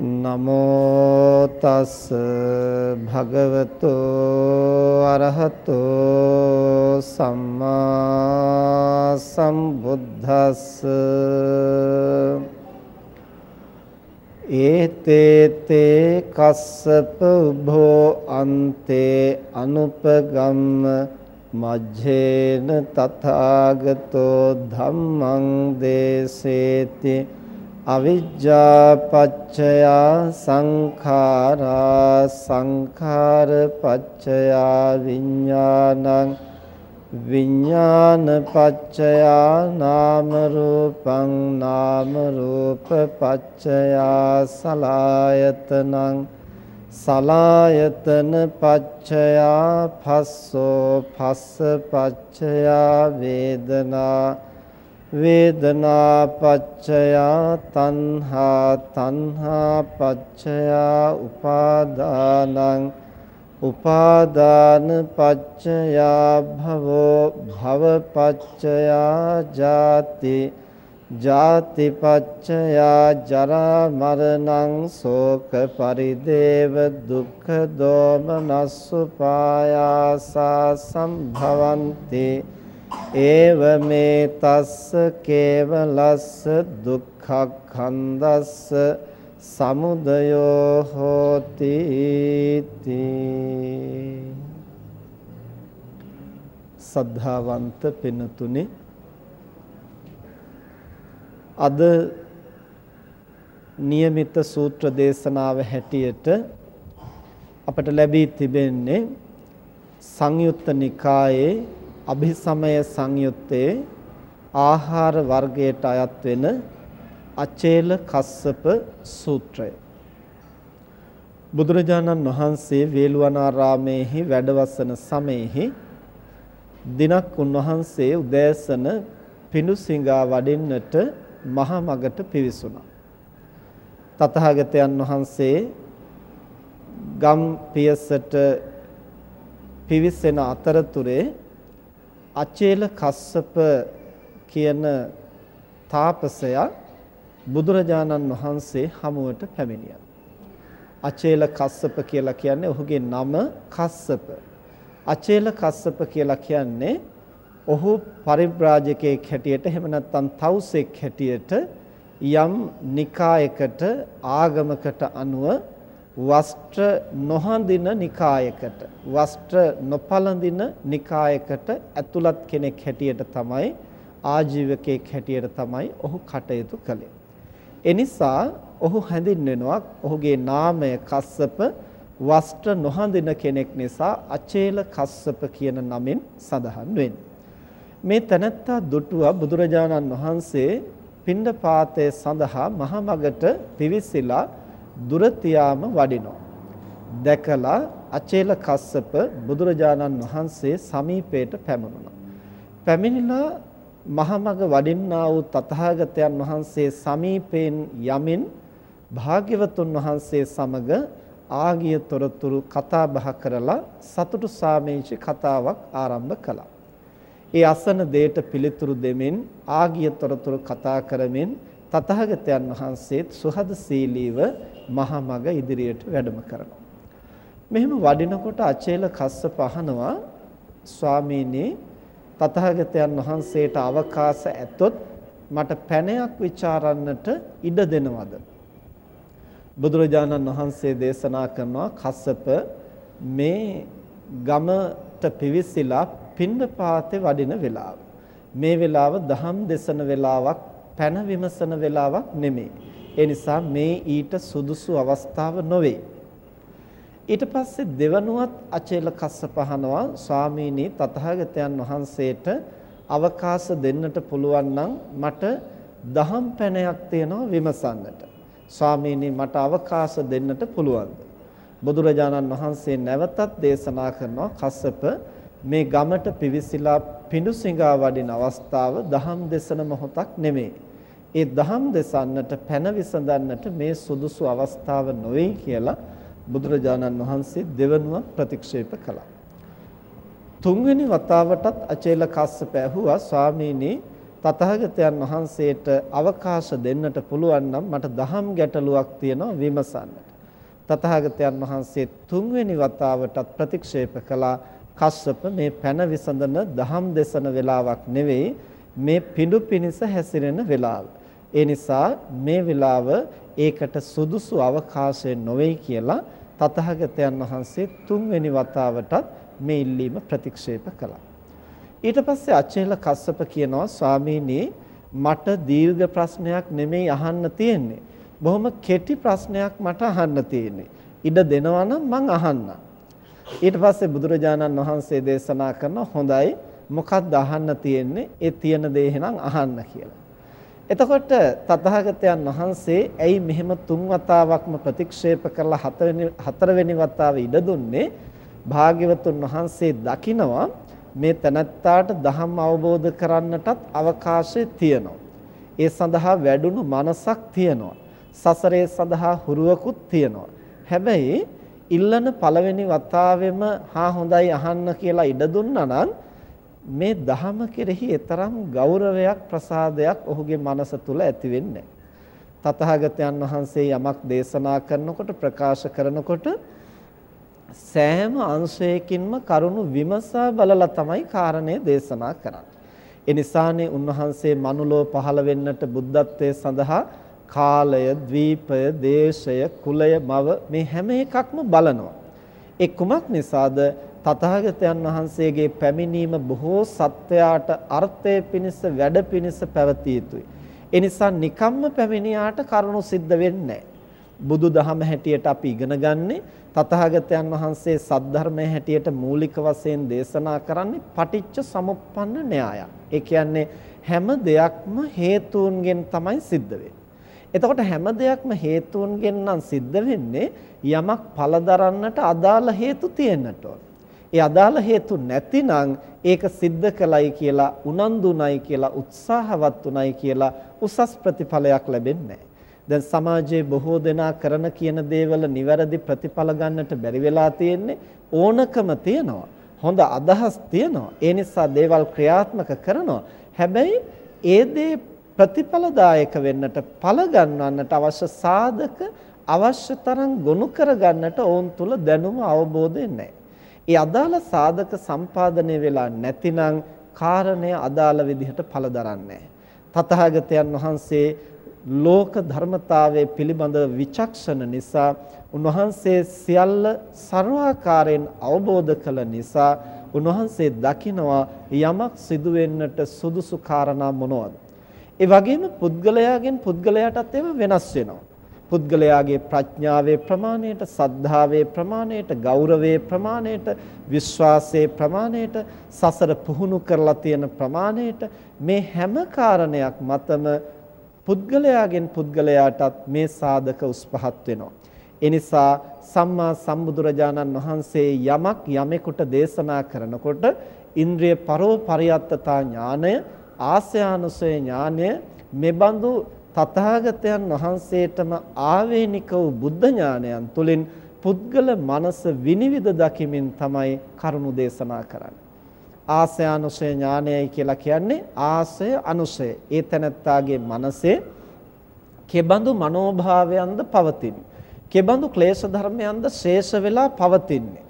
නමෝ තස් භගවතෝ අරහතෝ සම්මා සම්බුද්දස්ස ඒතේතේ කස්සප උභෝ අන්තේ අනුපගම්ම මජ්ජේන තථාගතෝ ධම්මං දේසේති අවිජ්ජා පච්චයා සංඛාරා සංඛාර පච්චයා විඥානං විඥාන පච්චයා නාම රූපං නාම රූප පච්චයා සලායතනං සලායතන පච්චයා පස්සෝ පස්ස පච්චයා වේදනා වේදනා පච්චයා තණ්හා තණ්හා පච්චයා උපාදානං උපාදාන පච්චයා භවෝ භව පච්චයා ජාති ජාති පච්චයා ජරා මරණං ශෝක පරිදේව දුක්ඛ දෝමනස්සු පායාසා සම්භවಂತಿ ඒව මේ තස්ස කේවලස්ස දුක්ඛඛන්දස්ස සමුදයෝ හෝති සද්ධාවන්ත පිනතුනි අද નિયમિત සූත්‍ර දේශනාව හැටියට අපට ලැබී තිබෙන්නේ සංයුත්ත නිකායේ අභිසමය සංයුත්තේ ආහාර වර්ගයට අයත් වෙන අචේල කස්සප සූත්‍රය බුදුරජාණන් වහන්සේ වේළුවනාරාමේහි වැඩවසන සමයේහි දිනක් උන්වහන්සේ උදෑසන පිඬුසිඟා වඩින්නට මහ මගට පිවිසුණා. තථාගතයන් වහන්සේ ගම් පියසට පිවිසෙන අතරතුරේ අචේල කස්සප කියන තාපසයා බුදුරජාණන් වහන්සේ හමුවට පැමිණියා. අචේල කස්සප කියලා කියන්නේ ඔහුගේ නම කස්සප. අචේල කස්සප කියලා කියන්නේ ඔහු පරිබ්‍රාජකයෙක් හැටියට එහෙම නැත්නම් තවුසෙක් හැටියට යම් නිකායකට ආගමකට අනුව වස්ත්‍ර නොහඳින නිකායකට වස්ත්‍ර නොපළඳින නිකායකට ඇතුළත් කෙනෙක් හැටියට තමයි ආජීවකයෙක් හැටියට තමයි ඔහු කටයුතු කළේ. එනිසා ඔහු හැඳින්වෙනවා ඔහුගේ නාමය කස්සප වස්ත්‍ර නොහඳින කෙනෙක් නිසා අචේල කස්සප කියන නමින් සඳහන් වෙන්නේ. මේ තනත්තා දුටුවා බුදුරජාණන් වහන්සේ පිණ්ඩපාතය සඳහා මහමගට පිවිසිලා දුර තියාම වඩිනවා. දැකලා අචේල කස්සප බුදුරජාණන් වහන්සේ සමීපයට පැමුණුණා. පැමිණිලා මහමග වඩින්නා වූ තථාගතයන් වහන්සේ සමීපයෙන් යමින් භාග්‍යවතුන් වහන්සේ සමග ආගිය තොරතුරු කතා බහ කරලා සතුටු සාමේචි කතාවක් ආරම්භ කළා. ඒ අසන දෙයට පිළිතුරු දෙමින් ආගිය තොරතුරු කතා කරමින් තථාගතයන් වහන්සේත් සුහදශීලීව මහා මග ඉදිරියට වැඩම කරනවා. මෙහෙම වඩිනකොට අචේල කස්සප අහනවා ස්වාමීනි තථාගතයන් වහන්සේට අවකාශ ඇතොත් මට පැනයක් ਵਿਚාරන්නට ඉඩ දෙනවද? බුදුරජාණන් වහන්සේ දේශනා කරනවා කස්සප මේ ගමට පිවිසිලා පින්ඩපාතේ වඩින වෙලාව. මේ වෙලාව දහම් දෙසන වෙලාවක් පැන විමසන වෙලාවක් නෙමෙයි. ඒ නිසා මේ ඊට සුදුසු අවස්ථාව නොවේ ඊට පස්සේ දෙවනුවත් අචේල කස්සප අහනවා ස්වාමීනි තථාගතයන් වහන්සේට අවකාශ දෙන්නට පුළුවන් නම් මට දහම් පැනයක් තියෙනවා විමසන්නට. ස්වාමීනි මට අවකාශ දෙන්නට පුළුවන්ද? බුදුරජාණන් වහන්සේ නැවතත් දේශනා කරනවා කස්සප මේ ගමට පිවිසිලා පිඬුසිඟා වඩින අවස්ථාව දහම් දෙසන මොහොතක් නෙමෙයි. ඒ දහම් දෙසන්නට පැන විසඳන්නට මේ සුදුසු අවස්ථාව නොවේ කියලා බුදුරජාණන් වහන්සේ දෙවනුව ප්‍රතික්ෂේප කළා. තුන්වෙනි වතාවටත් අචේල කස්සප ඇහුවා ස්වාමීනි තථාගතයන් වහන්සේට අවකාශ දෙන්නට පුළුවන් නම් මට දහම් ගැටලුවක් තියෙනවා විමසන්නට. තථාගතයන් වහන්සේ තුන්වෙනි වතාවටත් ප්‍රතික්ෂේප කළා කස්සප මේ පැන විසඳන දහම් දෙසන වෙලාවක් නෙවෙයි මේ පිඬු පිනිස හැසිරෙන වෙලාව. ඒ නිසා මේ වෙලාව ඒකට සුදුසු අවකාශය නොවේ කියලා තථාගතයන් වහන්සේ තුන්වෙනි වතාවටත් මේ ඉල්ලීම ප්‍රතික්ෂේප කළා. ඊට පස්සේ අචේල කස්සප කියනවා ස්වාමීනි මට දීර්ඝ ප්‍රශ්නයක් නෙමෙයි අහන්න තියෙන්නේ. බොහොම කෙටි ප්‍රශ්නයක් මට අහන්න තියෙන්නේ. ඉඩ දෙනවා නම් මං අහන්නම්. ඊට පස්සේ බුදුරජාණන් වහන්සේ දේශනා කරන හොඳයි මොකක්ද අහන්න තියෙන්නේ? ඒ තියෙන දේ එහෙනම් අහන්න කියලා. එතකොට තථාගතයන් වහන්සේ ඇයි මෙහෙම තුන් වතාවක්ම ප්‍රතික්ෂේප කරලා හතරවෙනි හතරවෙනි වතාවේ ඉඩ දුන්නේ භාග්‍යවතුන් වහන්සේ දකිනවා මේ තනත්තාට ධම්ම අවබෝධ කරන්නටත් අවකාශය තියෙනවා. ඒ සඳහා වැඩුණු මනසක් තියෙනවා. සසරේ සඳහා හුරුවකුත් තියෙනවා. හැබැයි ඉල්ලන පළවෙනි වතාවෙම හා හොඳයි අහන්න කියලා ඉඩ දුන්නා නම් මේ ධහම කෙරෙහි තරම් ගෞරවයක් ප්‍රසාදයක් ඔහුගේ මනස තුල ඇති වෙන්නේ තථාගතයන් වහන්සේ යමක් දේශනා කරනකොට ප්‍රකාශ කරනකොට සෑම අංශයකින්ම කරුණු විමසා බලලා තමයි කාරණේ දේශනා කරන්නේ. ඒ නිසානේ උන්වහන්සේ මනුලෝ පහළ වෙන්නට බුද්ධත්වයේ සඳහා කාලය, ද්වීපය, දේශය, කුලය, මව මේ හැම එකක්ම බලනවා. ඒ කුමක් නිසාද තථාගතයන් වහන්සේගේ පැමිණීම බොහෝ සත්වයාට අර්ථය පිණිස වැඩ පිණිස පැවතිය යුතුයි. ඒ නිසා නිකම්ම පැමිණියාට කරුණු සිද්ධ වෙන්නේ බුදු දහම හැටියට අපි ඉගෙන ගන්නේ තථාගතයන් වහන්සේ සද්ධර්මයේ හැටියට මූලික වශයෙන් දේශනා කරන්නේ පටිච්ච සමුප්පන්න න්‍යාය. ඒ කියන්නේ හැම දෙයක්ම හේතුන්ගෙන් තමයි සිද්ධ වෙන්නේ. එතකොට හැම දෙයක්ම හේතුන්ගෙන් නම් සිද්ධ වෙන්නේ යමක් පළදරන්නට අදාළ හේතු තියෙන්නට ඕන. ඒ අදාළ හේතු නැතිනම් ඒක සිද්ධ කළයි කියලා උනන්දුණයි කියලා උත්සාහවත් උණයි කියලා උසස් ප්‍රතිඵලයක් ලැබෙන්නේ දැන් සමාජයේ බොහෝ දෙනා කරන කියන දේවල නිවැරදි ප්‍රතිඵල ගන්නට බැරි වෙලා තියෙන්නේ ඕනකම තියනවා. හොඳ අදහස් තියනවා. ඒ නිසා දේවල් ක්‍රියාත්මක කරනවා. හැබැයි ඒ දේ ප්‍රතිඵලදායක වෙන්නට ඵල ගන්නවන්නට අවශ්‍ය සාධක අවශ්‍ය තරම් ගොනු කරගන්නට ඔවුන් තුල දැනුම අවබෝධය නැහැ. ඒ අදාළ සාධක සම්පාදනය වෙලා නැතිනම් කාරණය අදාළ විදිහට ඵල දරන්නේ තථාගතයන් වහන්සේ ලෝක ධර්මතාවයේ පිළිබඳ විචක්ෂණ නිසා උන්වහන්සේ සියල්ල ਸਰවාකාරයෙන් අවබෝධ කළ නිසා උන්වහන්සේ දකිනවා යමක් සිදු වෙන්නට සුදුසු කාරණා මොනවද? ඒ වගේම පුද්ගලයාගෙන් පුද්ගලයාටත් ඒවා වෙනස් වෙනවා. පුද්ගලයාගේ ප්‍රඥාවේ ප්‍රමාණයට, සද්ධාවේ ප්‍රමාණයට, ගෞරවයේ ප්‍රමාණයට, විශ්වාසයේ ප්‍රමාණයට, සසර පුහුණු කරලා තියෙන ප්‍රමාණයට මේ හැම කාරණයක් මතම පුද්ගලයාගෙන් පුද්ගලයාටත් මේ සාධක උස්පහත් වෙනවා. එනිසා සම්මා සම්බුදුරජාණන් වහන්සේ යමක් යමෙකුට දේශනා කරනකොට ඉන්ද්‍රිය පරෝපරියත්තතා ඥානය ආස්‍යානුසය ඥානය මෙබඳු තථාගතයන් වහන්සේටම ආවේනික වූ බුද්ධ ඥානයන් තුලින් පුද්ගල මනස විනිවිද දකිමින් තමයි කරුණු දේශනා කරන්නේ. ආසයානුසය ඥානයයි කියලා කියන්නේ ආසය අනුසය. ඒ තැනත්තාගේ මනසේ කෙබඳු මනෝභාවයන්ද පවතින්නේ. කෙබඳු ක්ලේශ ධර්මයන්ද ශේෂ වෙලා පවතින්නේ.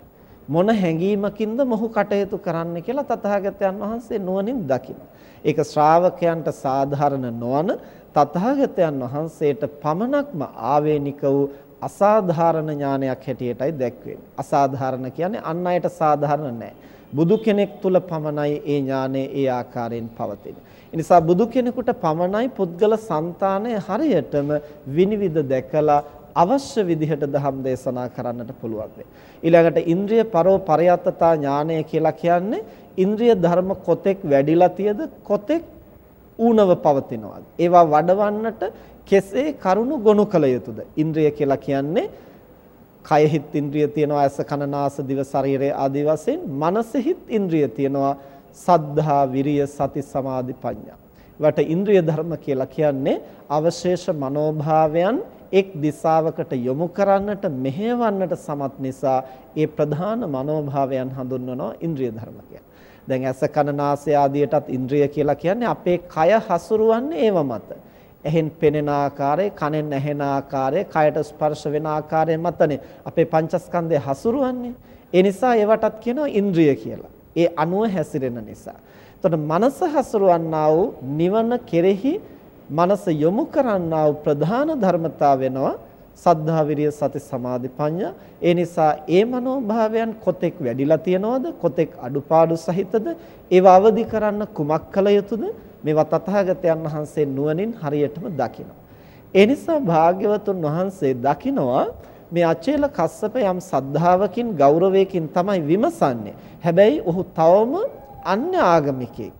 මොන හැඟීමකින්ද මොහු කටයුතු කරන්න කියලා තථාගතයන් වහන්සේ නුවණින් දකිනවා. ඒක ශ්‍රාවකයන්ට සාධාරණ නොවන තථාගතයන් වහන්සේට පමණක්ම ආවේනික වූ අසාධාරණ ඥානයක් හැටියටයි දැක්වෙන්නේ. අසාධාරණ කියන්නේ අන් අයට සාධාරණ නැහැ. බුදු කෙනෙක් තුල පමණයි ඒ ඥානය ඒ ආකාරයෙන් පවතින්නේ. ඒ නිසා බුදු කෙනෙකුට පමණයි පුද්ගල సంతානය හරියටම විනිවිද දැකලා අවශ්‍ය විදිහට ධම් දේශනා කරන්නට පුළුවන් වෙයි. ඊළඟට ඉන්ද්‍රිය පරෝ පරයත්තතා ඥානය කියලා කියන්නේ ඉන්ද්‍රිය ධර්ම කොතෙක් වැඩිලා තියද කොතෙක් ඌනව පවතිනවාද? ඒවා වඩවන්නට කෙසේ කරුණු ගොනු කළ යුතුද? ඉන්ද්‍රිය කියලා කියන්නේ කයෙහිත් ඉන්ද්‍රිය තියෙනවා ඇස කන නාස දිව ශරීරය ආදී වශයෙන් මනසෙහිත් ඉන්ද්‍රිය තියෙනවා සද්ධා විරිය සති සමාධි ප්‍රඥා. වට ඉන්ද්‍රිය ධර්ම කියලා කියන්නේ අවශේෂ මනෝභාවයන් එක් දිශාවකට යොමු කරන්නට මෙහෙයවන්නට සමත් නිසා ඒ ප්‍රධාන මනෝභාවයන් හඳුන්වනවා ඉන්ද්‍රිය ධර්ම කියලා. දැන් ඇස කන නාසය ආදියටත් ඉන්ද්‍රිය කියලා කියන්නේ අපේ කය හසුරුවන්නේ ඒව මත. එහෙන් පෙනෙන ආකාරය, කනෙන් ඇහෙන ආකාරය, කයට ස්පර්ශ වෙන ආකාරය මතනේ අපේ පංචස්කන්ධය හසුරුවන්නේ. ඒ නිසා ඒවටත් කියනවා ඉන්ද්‍රිය කියලා. ඒ අනුව හැසිරෙන නිසා. එතකොට මනස හසුරුවන්නා වූ නිවන කෙරෙහි මනස යොමු කරන්නා වූ ප්‍රධාන ධර්මතාව වෙනවා සද්ධා විරිය සති සමාධි ප්‍රඥා ඒ නිසා ඒ මනෝභාවයන් කොතෙක් වැඩිලා තියනවද? කොතෙක් අඩුපාඩු සහිතද? ඒව අවදි කරන්න කුමක් කළ යුතුද? මේවා තථාගතයන් වහන්සේ නුවණින් හරියටම දකිනවා. ඒ නිසා භාග්‍යවතුන් වහන්සේ දකිනවා මේ අචේල කස්සප යම් සද්ධාවකින් ගෞරවයකින් තමයි විමසන්නේ. හැබැයි ඔහු තවම අන්‍ය ආගමිකයෙක්.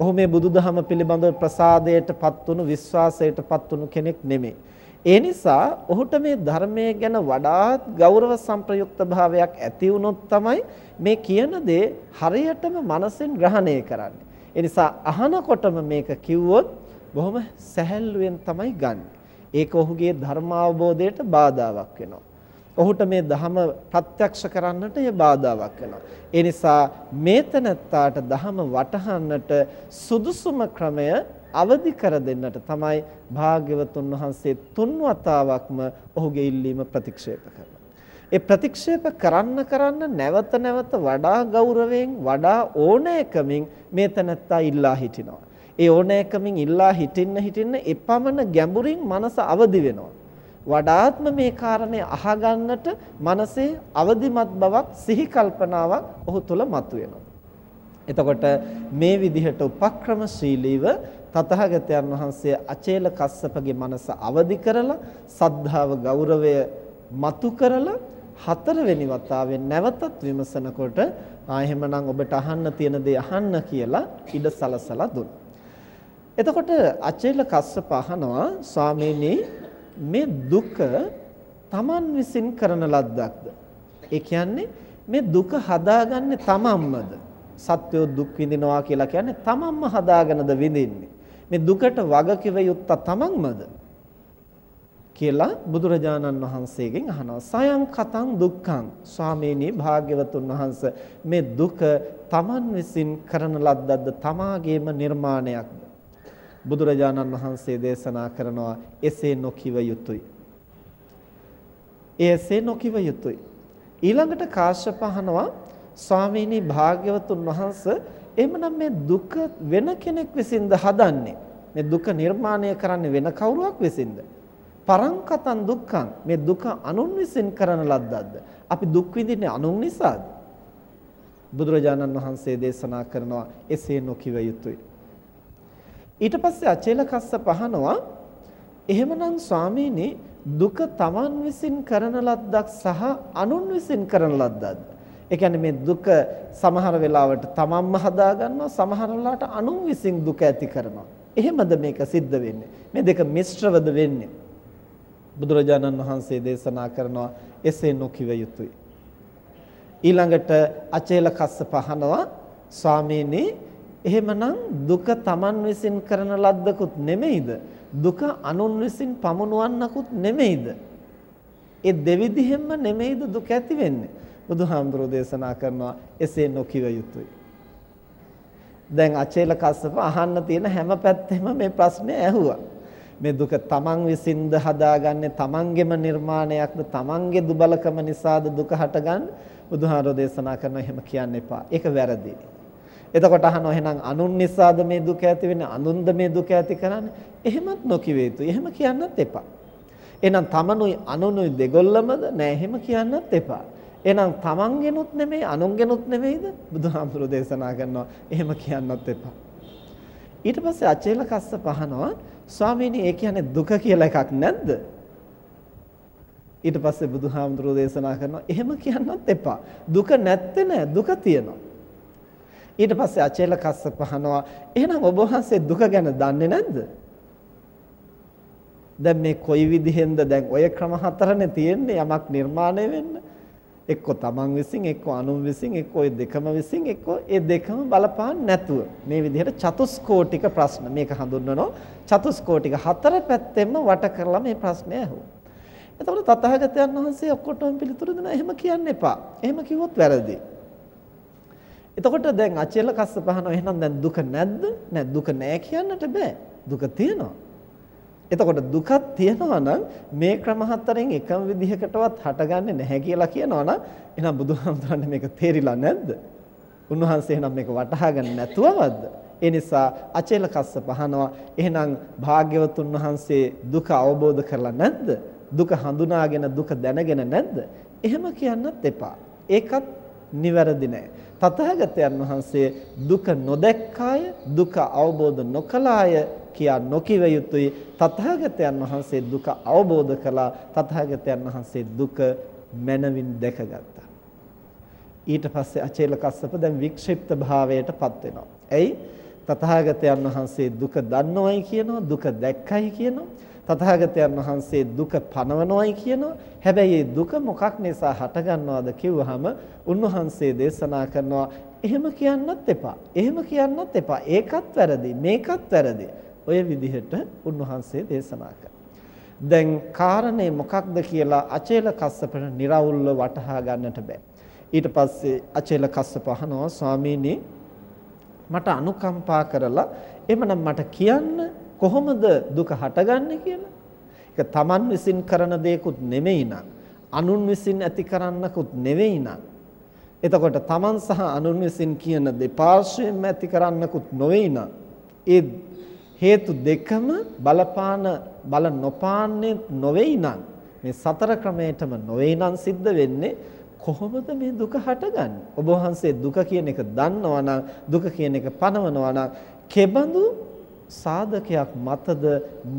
ඔහු මේ බුදුදහම පිළිබඳව ප්‍රසාදයටපත් වුණු විශ්වාසයටපත් වුණු කෙනෙක් නෙමෙයි. ඒ නිසා ඔහුට මේ ධර්මයේ ගැන වඩාත් ගෞරව සම්ප්‍රයුක්ත භාවයක් ඇති වුණොත් තමයි මේ කියන දේ හරියටම මනසෙන් ග්‍රහණය කරන්නේ. ඒ නිසා අහනකොටම මේක කිව්වොත් බොහොම සැහැල්ලුවෙන් තමයි ගන්න. ඒක ඔහුගේ ධර්මාවබෝධයට බාධාවක් වෙනවා. ඔහුට මේ ධහම ප්‍රත්‍යක්ෂ කරන්නට ය බාධාවක් වෙනවා. ඒ නිසා මේතනත්තාට ධහම වටහන්නට සුදුසුම ක්‍රමය අවදි කර දෙන්නට තමයි භාග්‍යවතුන් වහන්සේ තුන් වතාවක්ම ඔහුගේ ඉල්ලීම ප්‍රතික්ෂේප කරනවා. ඒ ප්‍රතික්ෂේප කරන්න කරන්න නැවත නැවත වඩා ගෞරවයෙන් වඩා ඕනෑකමින් මේ තනත්තා ඉල්ලා හිටිනවා. ඒ ඕනෑකමින් ඉල්ලා හිටින්න හිටින්න එපමණ ගැඹුරින් මනස අවදි වෙනවා. වඩාත්ම මේ කාරණේ අහගන්නට මනසේ අවදිමත් බවක් සිහි කල්පනාවක් ඔහු තුල මතුවෙනවා. එතකොට මේ විදිහට උපක්‍රමශීලීව තථාගතයන් වහන්සේ අචේල කස්සපගේ මනස අවදි කරලා සද්ධාව ගෞරවය මතු කරලා හතරවෙනි වතාවෙන් නැවතත් විමසනකොට ආ එහෙමනම් ඔබට අහන්න තියෙන දේ අහන්න කියලා ඉඩ සලසලා දුන්නා. එතකොට අචේල කස්සප අහනවා ස්වාමීනි මේ දුක Taman විසින් කරන ලද්දක්ද? ඒ කියන්නේ මේ දුක හදාගන්නේ තමන්මද? සත්‍යෝ දුක් විඳිනවා කියලා කියන්නේ තමන්ම හදාගෙනද විඳින්නේ? මේ දුකට වග කිව යුත්තා තමන්මද? කියලා බුදුරජාණන් වහන්සේගෙන් අහනවා. සයන් කතං දුක්ඛං. ස්වාමීනි භාග්‍යවතුන් වහන්ස මේ දුක තමන් විසින් කරන ලද්දක්ද? තමාගේම නිර්මාණයක්ද? බුදුරජාණන් වහන්සේ දේශනා කරනවා එසේ නොකිව යුතුය. එසේ නොකිව යුතුය. ඊළඟට කාශ්‍යප අහනවා ස්වාමීනි භාග්‍යවතුන් වහන්සේ එහෙමනම් මේ දුක වෙන කෙනෙක් විසින්ද හදන්නේ? මේ දුක නිර්මාණය කරන්නේ වෙන කවුරුවක් විසින්ද? පරංකතන් දුක්ඛං මේ දුක අනුන් විසින් කරන ලද්දක්ද? අපි දුක් විඳින්නේ අනුන් නිසාද? බුදුරජාණන් වහන්සේ දේශනා කරනවා එසේ නොකිව යුතුය. ඊට පස්සේ අචේල කස්ස පහනවා එහෙමනම් ස්වාමීනි දුක තමන් විසින් කරන ලද්දක් සහ අනුන් විසින් කරන ලද්දක්ද? ඒ කියන්නේ මේ දුක සමහර වෙලාවට තමන්ම හදා ගන්නවා සමහර වෙලාවට අනුන් විසින් දුක ඇති කරනවා. එහෙමද මේක සිද්ධ වෙන්නේ? මේ දෙක මිශ්‍රවද වෙන්නේ? බුදුරජාණන් වහන්සේ දේශනා කරනවා එසේ නොකිව යුතුය. ඊළඟට අචේල කස්ස පහනවා ස්වාමීනි එහෙමනම් දුක තමන් විසින් කරන ලද්දකුත් නෙමෙයිද? දුක අනුන් විසින් පමුණුවන්නකුත් නෙමෙයිද? ඒ දෙවිදිහෙන්ම නෙමෙයිද දුක ඇති වෙන්නේ. බුදුහාමුදුරෝ දේශනා කරනවා එසේ නොකිව යුතුයි. දැන් අචේල කස්සප අහන්න තියෙන හැම පැත්තෙම මේ ප්‍රශ්නේ ඇහුවා. මේ දුක තමන් විසින්ද හදාගන්නේ තමන්ගේම නිර්මාණයක්ද තමන්ගේ දුබලකම නිසාද දුක හටගන්නේ බුදුහාරෝ දේශනා කරන එහෙම කියන්න එපා. ඒක වැරදි. එතකොට අහනවා එහෙනම් අනුන් නිසාද මේ දුක ඇති වෙන්නේ? අනුන්ද මේ දුක ඇති කරන්නේ? එහෙමත් නොකිය යුතුයි. එහෙම කියන්නත් එපා. එහෙනම් තමනුයි අනුනුයි දෙගොල්ලමද? නෑ එහෙම කියන්නත් එපා. එහෙනම් තමන්ගෙනුත් නෙමෙයි අනුන්ගෙනුත් නෙමෙයිද? බුදුහාමුදුරෝ දේශනා කරනවා. එහෙම කියන්නත් එපා. ඊට පස්සේ අචේල කස්ස පහනවා ස්වාමීනි ඒ කියන්නේ දුක කියලා එකක් නැද්ද? ඊට පස්සේ බුදුහාමුදුරෝ දේශනා කරනවා එහෙම කියන්නත් එපා. දුක නැත්තේ නෑ දුක තියෙනවා. ඊට පස්සේ අචේල කස්ස පහනවා එහෙනම් ඔබ වහන්සේ දුක ගැන දන්නේ නැද්ද? දැන් මේ කොයි විදිහෙන්ද දැන් ඔය ක්‍රම හතරනේ තියෙන්නේ යමක් නිර්මාණය වෙන්න. එක්ක තමන් විසින් එක්ක අනුන් විසින් එක්ක ওই දෙකම විසින් එක්ක ඒ දෙකම බලපාන්න නැතුව මේ විදිහට චතුස්කෝටික ප්‍රශ්න මේක හඳුන්වනවා චතුස්කෝටික හතර පැත්තෙම වට කරලා මේ ප්‍රශ්නය අහුවා. එතකොට තථාගතයන් වහන්සේ ඔක්කොටම පිළිතුරු දෙනවා එහෙම කියන්න එපා. එහෙම කිව්වොත් වැරදි. එතකොට දැන් අචේල කස්ස පහනවා එහෙනම් දැන් දුක නැද්ද? නෑ දුක නෑ කියන්නට බෑ. දුක තියෙනවා. එතකොට දුකක් තියෙනවා නම් මේ ක්‍රම හතරෙන් එකම විදිහකටවත් හටගන්නේ නැහැ කියලා කියනවා නම් එහෙනම් බුදුහාමුදුරනේ මේක තේරිලා නැද්ද? උන්වහන්සේ එහෙනම් මේක වටහා ගන්න නැතුවවද්ද? ඒ නිසා අචේල කස්ස පහනවා එහෙනම් භාග්‍යවතුන් වහන්සේ දුක අවබෝධ කරලා නැද්ද? දුක හඳුනාගෙන දුක දැනගෙන නැද්ද? එහෙම කියන්නත් එපා. ඒකත් නිවැරදි නෑ. තථාගතයන් වහන්සේ දුක නොදැක්කාය දුක අවබෝධ නොකලාය කියා නොකිව යුතුයි තථාගතයන් වහන්සේ දුක අවබෝධ කළා තථාගතයන් වහන්සේ දුක මනවින් දැකගත්තා ඊට පස්සේ අචේල කස්සප දැන් වික්ෂිප්ත භාවයටපත් වෙනවා එයි තථාගතයන් වහන්සේ දුක දන්නවයි කියනවා දුක දැක්කයි කියනවා තථාගතයන් වහන්සේ දුක පනවනවයි කියනවා. හැබැයි දුක මොකක් නිසා හටගන්නවද කිව්වහම උන්වහන්සේ දේශනා කරනවා එහෙම කියන්නත් එපා. එහෙම කියන්නත් එපා. ඒකත් වැරදි. මේකත් වැරදි. ඔය විදිහට උන්වහන්සේ දේශනා දැන් කාරණේ මොකක්ද කියලා අචේල කස්සපට निराවුල්ව වටහා ගන්නට බෑ. ඊට පස්සේ අචේල කස්සප අහනවා ස්වාමීනි මට අනුකම්පා කරලා එමනම් මට කියන්න කොහොමද දුක හටගන්නේ කියලා? ඒක Taman විසින් කරන දෙයක්ුත් නෙමෙයි නං. අනුන් විසින් ඇති කරන්නකුත් නෙවෙයි නං. එතකොට Taman සහ අනුන් විසින් කියන දෙපාර්ශ්වයෙන්ම ඇති කරන්නකුත් නොවේ නං. ඒ හේතු දෙකම බලපාන බල නොපාන්නේ නොවේ නං. මේ සතර ක්‍රමයටම නොවේ නං සිද්ධ වෙන්නේ කොහොමද මේ දුක හටගන්නේ? ඔබ වහන්සේ දුක කියන එක දන්නවා නම් දුක කියන එක පනවනවා නම් කෙබඳු සාධකයක් මතද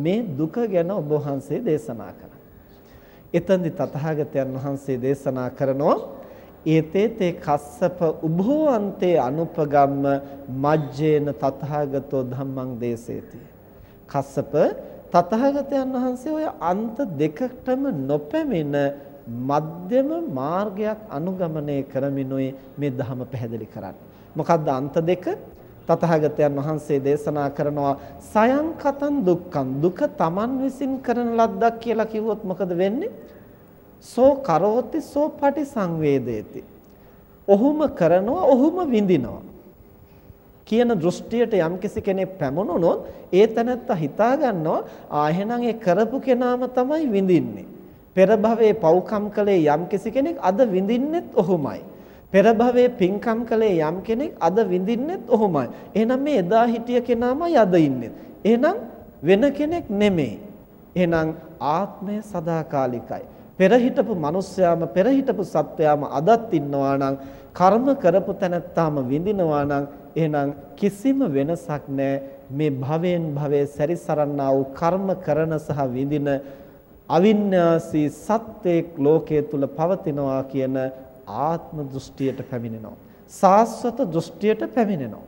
මේ දුක ගැන ඔබ වහන්සේ දේශනා කරන්නේ. එතෙන්දි තථාගතයන් වහන්සේ දේශනා කරනවා ඒතේ තේ කස්සප උභෝ අන්තේ අනුපගම්ම මජ්ජේන තථාගතෝ ධම්මං දේසේති. කස්සප තථාගතයන් වහන්සේ ඔය අන්ත දෙකටම නොපැමිණ මධ්‍යම මාර්ගයක් අනුගමනය කරමිනුයි මේ ධහම පැහැදිලි කරන්නේ. මොකද්ද අන්ත දෙක? තථාගතයන් වහන්සේ දේශනා කරනවා සයන් කතන් දුක්ඛං දුක Taman විසින් කරන ලද්දක් කියලා කිව්වොත් මොකද වෙන්නේ? සෝ කරෝති සෝ පටිසංවේදේති. ඔහුම කරනවා ඔහුම විඳිනවා. කියන දෘෂ්ටියට යම්කිසි කෙනෙක් පැමුණුනොත් ඒ තැනත්තා හිතා ගන්නවා ආ එහෙනම් ඒ කරපු කෙනාම තමයි විඳින්නේ. පෙර භවයේ පව්කම් කළේ යම්කිසි කෙනෙක් අද විඳින්නෙත් ඔහුමයි. පෙර භවයේ පින්කම් කළේ යම් කෙනෙක් අද විඳින්නෙත් ඔහොමයි. එහෙනම් මේ එදා හිටිය කෙනාමයි අද ඉන්නේ. එහෙනම් වෙන කෙනෙක් නෙමෙයි. එහෙනම් ආත්මය සදාකාලිකයි. පෙර හිටපු මිනිස්යාම පෙර හිටපු සත්වයාම අදත් ඉන්නවා නම් කර්ම කරපු තැනැත්තාම විඳිනවා නම් එහෙනම් කිසිම වෙනසක් නැහැ මේ භවෙන් භවයේ සැරිසරන්නා වූ කර්ම කරන සහ විඳින අවින්‍යාසී සත්‍යයක් ලෝකයේ තුල පවතිනවා කියන ආත්ම දෘෂ්ටියට පැමිණෙනවා. සාස්වත දෘෂ්ටියට පැමිණෙනවා.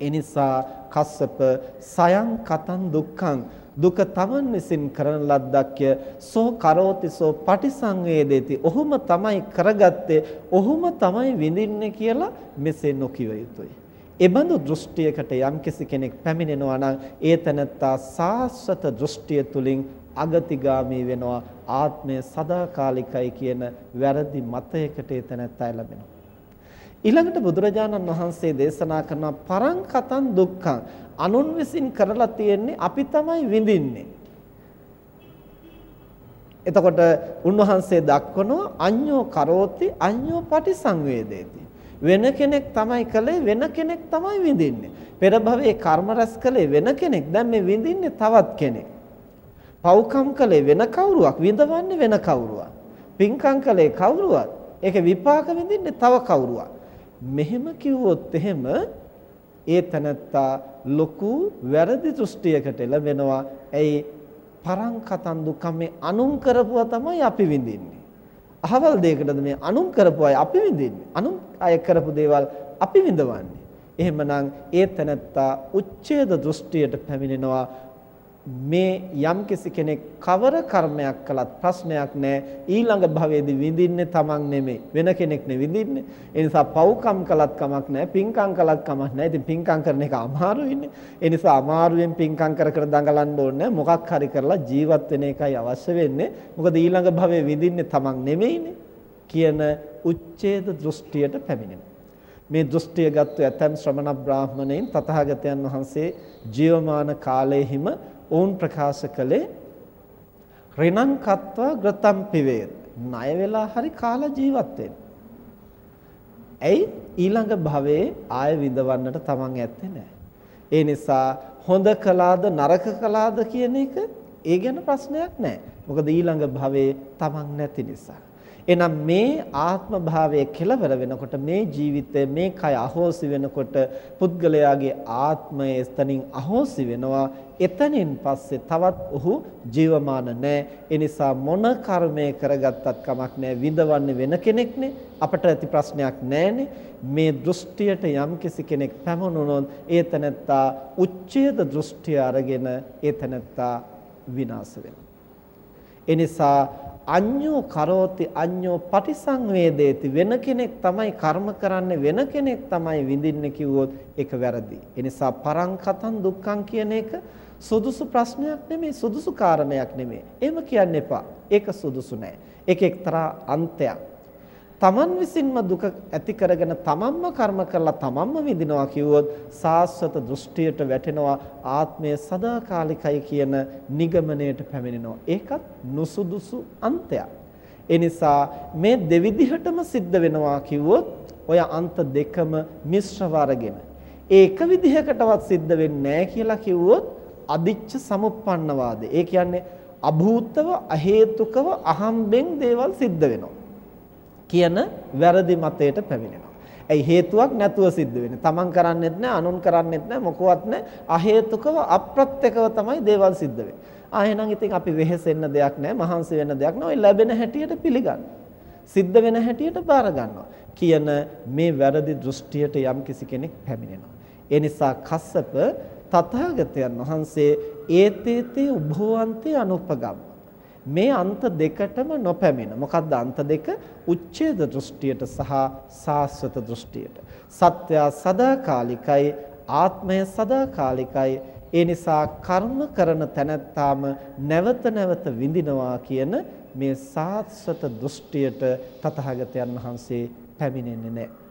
එනිසා කස්සප සයන් කතන් දුක්ඛං දුක තමන් විසින් කරන ලද්දක්ය. සෝ කරෝති සෝ පටිසංවේදේති. ඔහුම තමයි කරගත්තේ ඔහුම තමයි විඳින්නේ කියලා මෙසේ නොකිය යුතුයි. එබඳු දෘෂ්ටියකට යම්කිසි කෙනෙක් පැමිණෙනවා නම් ඒ තැනත්තා සාස්වත දෘෂ්ටිය තුලින් අගතිගාමී වෙනවා. ආත්මය සදාකාලිකයි කියන වැරදි මතයකට එතනත්ය ලැබෙනවා ඊළඟට බුදුරජාණන් වහන්සේ දේශනා කරන පරංකතං දුක්ඛං. අනුන් විසින් කරලා තියෙන්නේ අපි තමයි විඳින්නේ එතකොට උන්වහන්සේ දක්වනවා අඤ්ඤෝ කරෝති අඤ්ඤෝ පටිසංවේදේති. වෙන කෙනෙක් තමයි කළේ වෙන කෙනෙක් තමයි විඳින්නේ. පෙර භවයේ කර්ම රැස් කළේ වෙන කෙනෙක්. දැන් මේ විඳින්නේ තවත් කෙනෙක්. පව්කම් කළේ වෙන කවුරුවක් විඳවන්නේ වෙන කවුරුවක්. පින්කම් කළේ කවුරුවක් ඒක විපාක විඳින්නේ තව කවුරුවක්. මෙහෙම කිව්වොත් එහෙම ඒ තනත්තා ලොකු වැරදි දෘෂ්ටියකට ලැබෙනවා. ඇයි පරං කතන් දුක්ඛම් මේ අනුන් කරපුවා තමයි අපි විඳින්නේ. අහවල් දෙයකටද මේ අනුන් කරපු අය අපි විඳින්නේ. අනුන් අය කරපු දේවල් අපි විඳවන්නේ. එහෙමනම් ඒ තැනත්තා උච්ඡේද දෘෂ්ටියට පැමිණෙනවා මේ යම් කෙනෙක් කවර කර්මයක් කළත් ප්‍රශ්නයක් නැහැ ඊළඟ භවයේදී විඳින්නේ Taman නෙමෙයි. වෙන කෙනෙක් නෙ විඳින්නේ. ඒ නිසා පව්කම් කළත් කමක් නැහැ පින්කම් කළත් කමක් නැහැ ඉතින් පින්කම් කරන එක අමාරුයිනේ ඒ නිසා අමාරුවෙන් පින්කම් කර කර දඟලන්න ඕනේ මොකක් හරි කරලා ජීවත් වෙන එකයි අවශ්‍ය වෙන්නේ. මොකද ඊළඟ භවයේ විඳින්නේ Taman නෙමෙයිනේ කියන උච්ඡේද දෘෂ්ටියට පැමිණෙනවා. මේ දෘෂ්ටිය ගත්ත ඇතැම් ශ්‍රමණ බ්‍රාහමණයින් තථාගතයන් වහන්සේ ජීවමාන කාලයේහිම ඔවුන් ප්‍රකාශ කළේ රිනං කත්වා ග්‍රතම් පිවේද ණය වෙලා හරි කාලා ජීවත් වෙන්න. ඇයි ඊළඟ භවයේ ආය විඳවන්නට තමන් ඇත්තේ නැහැ. ඒ නිසා හොඳ කළාද නරක කළාද කියන එක ඒ ගැන ප්‍රශ්නයක් නැහැ. මොකද ඊළඟ භවයේ තමන් නැති නිසා. එහෙනම් මේ ආත්ම භාවයේ කෙලවර වෙනකොට මේ ජීවිතය මේ කය අහෝසි වෙනකොට පුද්ගලයාගේ ආත්මය එතනින් අහෝසි වෙනවා එතනින් පස්සේ තවත් ඔහු ජීවමාන නැහැ. ඒ නිසා මොන කර්මය කරගත්තත් කමක් නැහැ. විඳවන්නේ වෙන කෙනෙක්නේ. අපට ඇති ප්‍රශ්නයක් නැහැනේ. මේ දෘෂ්ටියට යම්කිසි කෙනෙක් පැමුණුනොත් ඒ තැනැත්තා උච්ඡේද දෘෂ්ටිය අරගෙන ඒ තැනැත්තා විනාශ වෙනවා. එනිසා අඤ්ඤෝ කරෝති අඤ්ඤෝ පටිසංවේදේති වෙන කෙනෙක් තමයි කර්ම කරන්නේ වෙන කෙනෙක් තමයි විඳින්නේ කිව්වොත් ඒක වැරදි. ඒ නිසා පරංකතං දුක්ඛං කියන එක සුදුසු ප්‍රශ්නයක් නෙමෙයි සුදුසු කාරණයක් නෙමෙයි. එහෙම කියන්න එපා. ඒක සුදුසු නෑ. ඒක එක්තරා අන්තයක්. තමන් විසින්ම දුක ඇති කරගෙන තමන්ම කර්ම කරලා තමන්ම විඳිනවා කිව්වොත් සාස්වත දෘෂ්ටියට වැටෙනවා ආත්මය සදාකාලිකයි කියන නිගමනයට පැමිණෙනවා. ඒකත් නුසුදුසු අන්තයක්. ඒ නිසා මේ දෙවිධයටම සිද්ධ වෙනවා කිව්වොත් ඔය අන්ත දෙකම මිශ්‍රව අරගෙන ඒක විදිහකටවත් සිද්ධ වෙන්නේ නැහැ කියලා කිව්වොත් අදිච්ච සමුප්පන්නවාදය. ඒ කියන්නේ අභූතව අහේතුකව අහම්බෙන් දේවල් සිද්ධ වෙනවා. කියන වැරදි මතයට පැමිණෙනවා. ඇයි හේතුවක් නැතුව සිද්ධ වෙන්නේ. තමන් කරන්නේත් නැහැ, අනුන් කරන්නේත් නැහැ, මොකවත් නැහැ. අහේතුකව අප්‍රත්‍යකව තමයි දේවල් සිද්ධ වෙන්නේ. ආ එහෙනම් ඉතින් අපි වෙහෙසෙන්න දෙයක් නැහැ, මහන්සි වෙන්න දෙයක් නැහැ. ඔය ලැබෙන හැටියට පිළිගන්න. සිද්ධ වෙන හැටියට බාර ගන්නවා. කියන මේ වැරදි දෘෂ්ටියට යම් කිසි කෙනෙක් පැමිණෙනවා. ඒ නිසා කස්සප තථාගතයන් වහන්සේ ඒතේතේ උභවන්තේ අනුපගම් මේ අන්ත දෙකටම නොපැමිණ. මොකද්ද අන්ත දෙක? උච්ඡේද දෘෂ්ටියට සහ සාස්වත දෘෂ්ටියට. සත්‍ය සදාකාලිකයි, ආත්මය සදාකාලිකයි. ඒ නිසා කර්ම කරන තැනැත්තාම නැවත නැවත විඳිනවා කියන මේ සාස්වත දෘෂ්ටියට තථාගතයන් වහන්සේ පැමිණෙන්නේ නැහැ.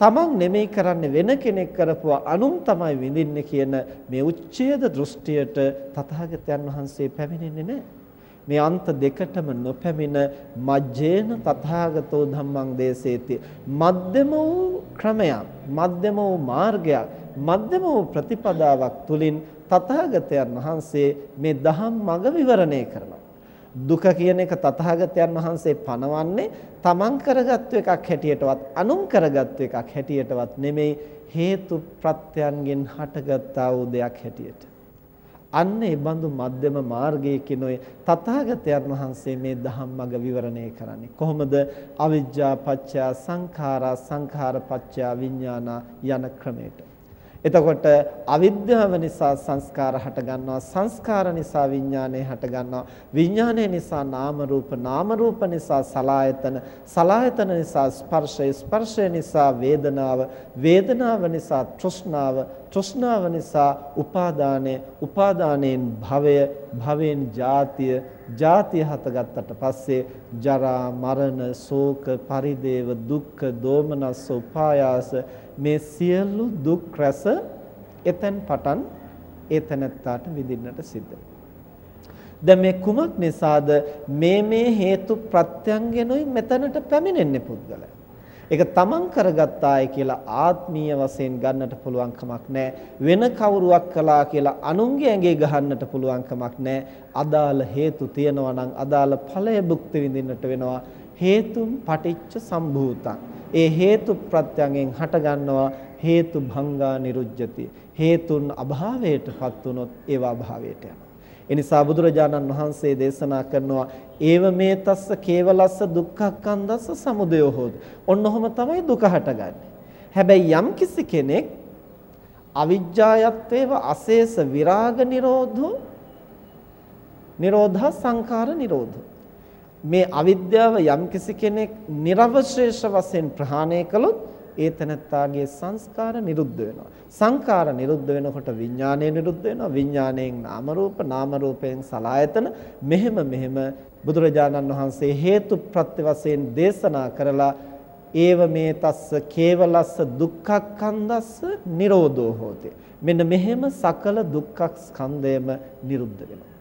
තමන් නෙමෙයි කරන්නේ වෙන කෙනෙක් කරපුවා අනුන් තමයි විඳින්නේ කියන මේ උච්ඡේද දෘෂ්ටියට තථාගතයන් වහන්සේ පැමිණෙන්නේ නැහැ. මේ අන්ත දෙකටම නොපැමිණ මජ්ජේන තථාගතෝ ධම්මං දේසේති මධ්‍යම වූ ක්‍රමයක් මධ්‍යම වූ මාර්ගයක් මධ්‍යම වූ ප්‍රතිපදාවක් තුලින් තථාගතයන් වහන්සේ මේ දහම් මඟ විවරණය කරනවා දුක කියන එක තථාගතයන් වහන්සේ පනවන්නේ තමන් කරගත්තු එකක් හැටියටවත් අනුන් කරගත්තු එකක් හැටියටවත් නෙමෙයි හේතු ප්‍රත්‍යයන්ගෙන් හටගත්තා වූ දෙයක් හැටියට. අන්න ඒ බඳු මධ්‍යම මාර්ගයේ කිනොයි තථාගතයන් වහන්සේ මේ ධම්ම මඟ විවරණය කරන්නේ. කොහොමද? අවිජ්ජා පත්‍ය සංඛාරා සංඛාර පත්‍ය විඥාන යන ක්‍රමයට. එතකොට අවිද්‍යාව නිසා සංස්කාර හට ගන්නවා සංස්කාර නිසා විඥානය හට ගන්නවා විඥානය නිසා නාම රූප නාම රූප නිසා සලායතන සලායතන නිසා ස්පර්ශය ස්පර්ශය නිසා වේදනාව වේදනාව නිසා තෘෂ්ණාව තෘෂ්ණාව නිසා උපාදානය, උපාදානයෙන් භවය, භවයෙන් ජාතිය, ජාතිය හතගත්තට පස්සේ ජරා, මරණ, ශෝක, පරිදේව, දුක්ඛ, දෝමනස්ස, උපායාස මේ සියලු දුක් රැස එතෙන් පටන් ඒතනත්තාට විඳින්නට සිද්ධ දැන් මේ කුමක් නිසාද මේ මේ හේතු ප්‍රත්‍යංගෙනුයි මෙතනට පැමිණෙන්නේ පුද්ගලයා ඒක තමන් කරගත්තායි කියලා ආත්මීය වශයෙන් ගන්නට පුළුවන් කමක් නැහැ. වෙන කවුරුවක් කළා කියලා අනුන්ගේ ඇඟේ ගහන්නට පුළුවන් කමක් නැහැ. අදාළ හේතු තියෙනවා නම් අදාළ ඵලය භුක්ති විඳින්නට වෙනවා. හේතුම් පටිච්ච සම්භූතං. ඒ හේතු ප්‍රත්‍යයෙන් හටගන්නවා හේතු භංගා නිරුජ්ජති. හේතුන් අභාවයටපත් වුනොත් ඒවා අභාවයට යනවා. එනිසා බුදුරජාණන් වහන්සේ දේශනා කරනවා ඒව මේ තස්ස කේවලස්ස දුක්ඛක්ඛන්දස්ස සමුදයෝ හොත්. ඔන්න ඔහම තමයි දුක හටගන්නේ. හැබැයි යම් කිසි කෙනෙක් අවිජ්ජායත්වේව අශේෂ විරාග නිරෝධෝ නිරෝධ සංඛාර නිරෝධෝ මේ අවිද්‍යාව යම් කිසි කෙනෙක් නිර්වශේෂ වශයෙන් ප්‍රහාණය කළොත් ඒ තනත්තාගේ සංස්කාර නිරුද්ධ වෙනවා. සංකාර නිරුද්ධ වෙනකොට විඥානය නිරුද්ධ වෙනවා. විඥාණයෙන් නාම රූප, නාම රූපයෙන් සලආයතන මෙහෙම මෙහෙම බුදුරජාණන් වහන්සේ හේතු ප්‍රත්‍ය වශයෙන් දේශනා කරලා ඒව මේ තස්ස කේවලස්ස දුක්ඛක්ඛන්දස්ස නිරෝධෝ හෝති. මෙන්න මෙහෙම සකල දුක්ඛ ස්කන්ධයම නිරුද්ධ වෙනවා.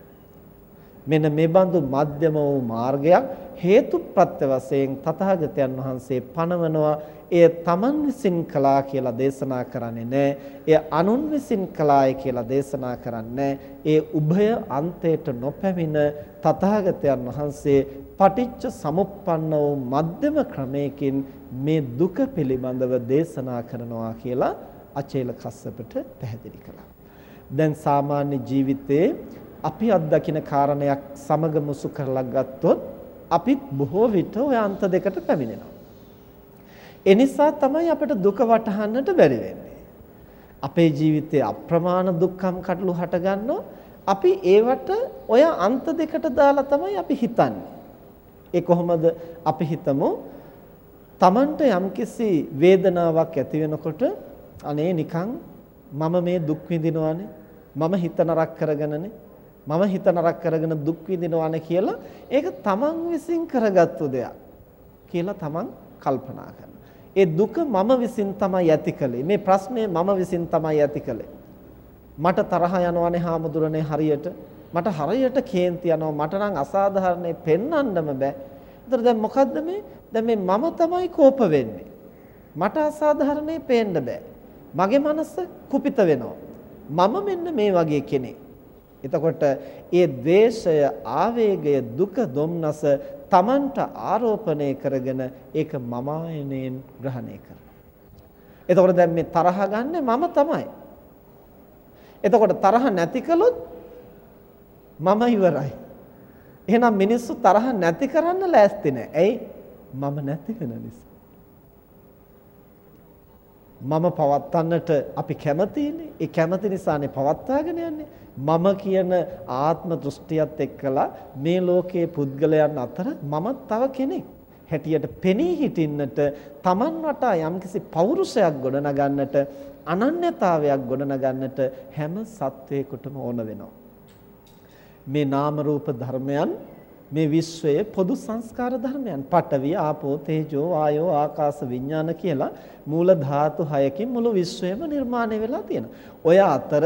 මෙන්න මේ බඳු මධ්‍යම වූ මාර්ගයක් හේතු ප්‍රත්‍ය වශයෙන් තථාගතයන් වහන්සේ පනවනවා එය තමන් විසින් කළා කියලා දේශනා කරන්නේ නැහැ. එය අනුන් විසින් කළාය කියලා දේශනා කරන්නේ ඒ උභය අන්තයට නොපැමිණ තථාගතයන් වහන්සේ පටිච්ච සමුප්පන්න වූ මධ්‍යම ක්‍රමයකින් මේ දුක පිළිබඳව දේශනා කරනවා කියලා අචේල කස්සපට පැහැදිලි කළා. දැන් සාමාන්‍ය ජීවිතේ අපි අත්දකින කාරණයක් සමග මුසු කරලා ගත්තොත් අපිත් බොහෝ විට ওই අන්ත දෙකට පැමිණෙනවා. ඒ නිසා තමයි අපිට දුක වටහන්නට බැරි වෙන්නේ. අපේ ජීවිතයේ අප්‍රමාණ දුක්ඛම් කටළු හටගන්නෝ අපි ඒවට ඔය අන්ත දෙකට දාලා තමයි අපි හිතන්නේ. ඒ කොහොමද අපි හිතමු Tamanට යම්කිසි වේදනාවක් ඇති වෙනකොට අනේ නිකන් මම මේ දුක් විඳිනවානේ මම හිත නරක කරගෙනනේ මම හිත නරක කරගෙන දුක් විඳිනවානේ කියලා ඒක Taman විසින් කරගත්තු දෙයක් කියලා Taman කල්පනා කරනවා ඒ දුක මම විසින් තමයි ඇති කළේ. මේ ප්‍රශ්නේ මම විසින් තමයි ඇති කළේ. මට තරහ යනවනේ හාමුදුරනේ හරියට. මට හරියට කේන්ති යනවා. මට නම් අසාධාරණේ පෙන්වන්නම බෑ. ඒතර දැන් මොකද්ද මේ? දැන් මේ මම තමයි කෝප වෙන්නේ. මට අසාධාරණේ පේන්න බෑ. මගේ මනස කුපිත වෙනවා. මම මෙන්න මේ වගේ කෙනෙක්. එතකොට ඒ ද්වේෂය, ආවේගය, දුක, දුම්නස තමන්ට ආරෝපණය කරගෙන ඒක මමායනෙන් ග්‍රහණය කරනවා. එතකොට දැන් මේ තරහ ගන්නෙ මම තමයි. එතකොට තරහ නැති කළොත් මම ඉවරයි. එහෙනම් මිනිස්සු තරහ නැති කරන්න ලෑස්ති නැහැ. ඇයි? මම නැති වෙන නිසා. මම පවත්වන්නට අපි කැමතිනේ. ඒ කැමති නිසානේ පවත්වාගෙන යන්නේ. මම කියන ආත්ම දෘෂ්ටියත් එක්කලා මේ ලෝකයේ පුද්ගලයන් අතර මම තව කෙනෙක් හැටියට පෙනී හිටින්නට Taman වටා යම්කිසි පෞරුෂයක් ගොඩනගන්නට අනන්‍යතාවයක් ගොඩනගන්නට හැම සත්වයකටම ඕන වෙනවා. මේ නාම රූප ධර්මයන් මේ විශ්වයේ පොදු සංස්කාර ධර්මයන් පඨවි ආපෝ තේජෝ ආයෝ ආකාශ විඥාන කියලා මූල ධාතු හයකින් මුළු විශ්වයම නිර්මාණය වෙලා තියෙනවා. ඔය අතර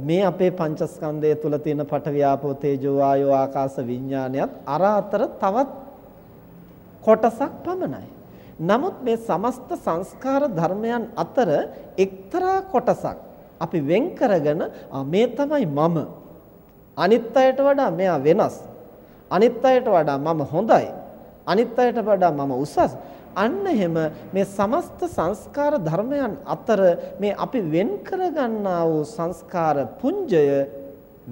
මේ අපේ පංචස්කන්ධය තුල තියෙන පඨවි ආපෝ තේජෝ ආයෝ ආකාශ විඥානයත් අර අතර තවත් කොටසක් පමණයි. නමුත් මේ සමස්ත සංස්කාර ධර්මයන් අතර එක්තරා කොටසක් අපි වෙන් කරගෙන මේ තමයි මම අනිත් අයට වඩා මෙයා වෙනස් අනිත් අයට වඩා මම හොඳයි. අනිත් අයට වඩා මම උසස්. අන්න එහෙම මේ සමස්ත සංස්කාර ධර්මයන් අතර මේ අපි වෙන් කරගන්නා වූ සංස්කාර පුඤ්ජය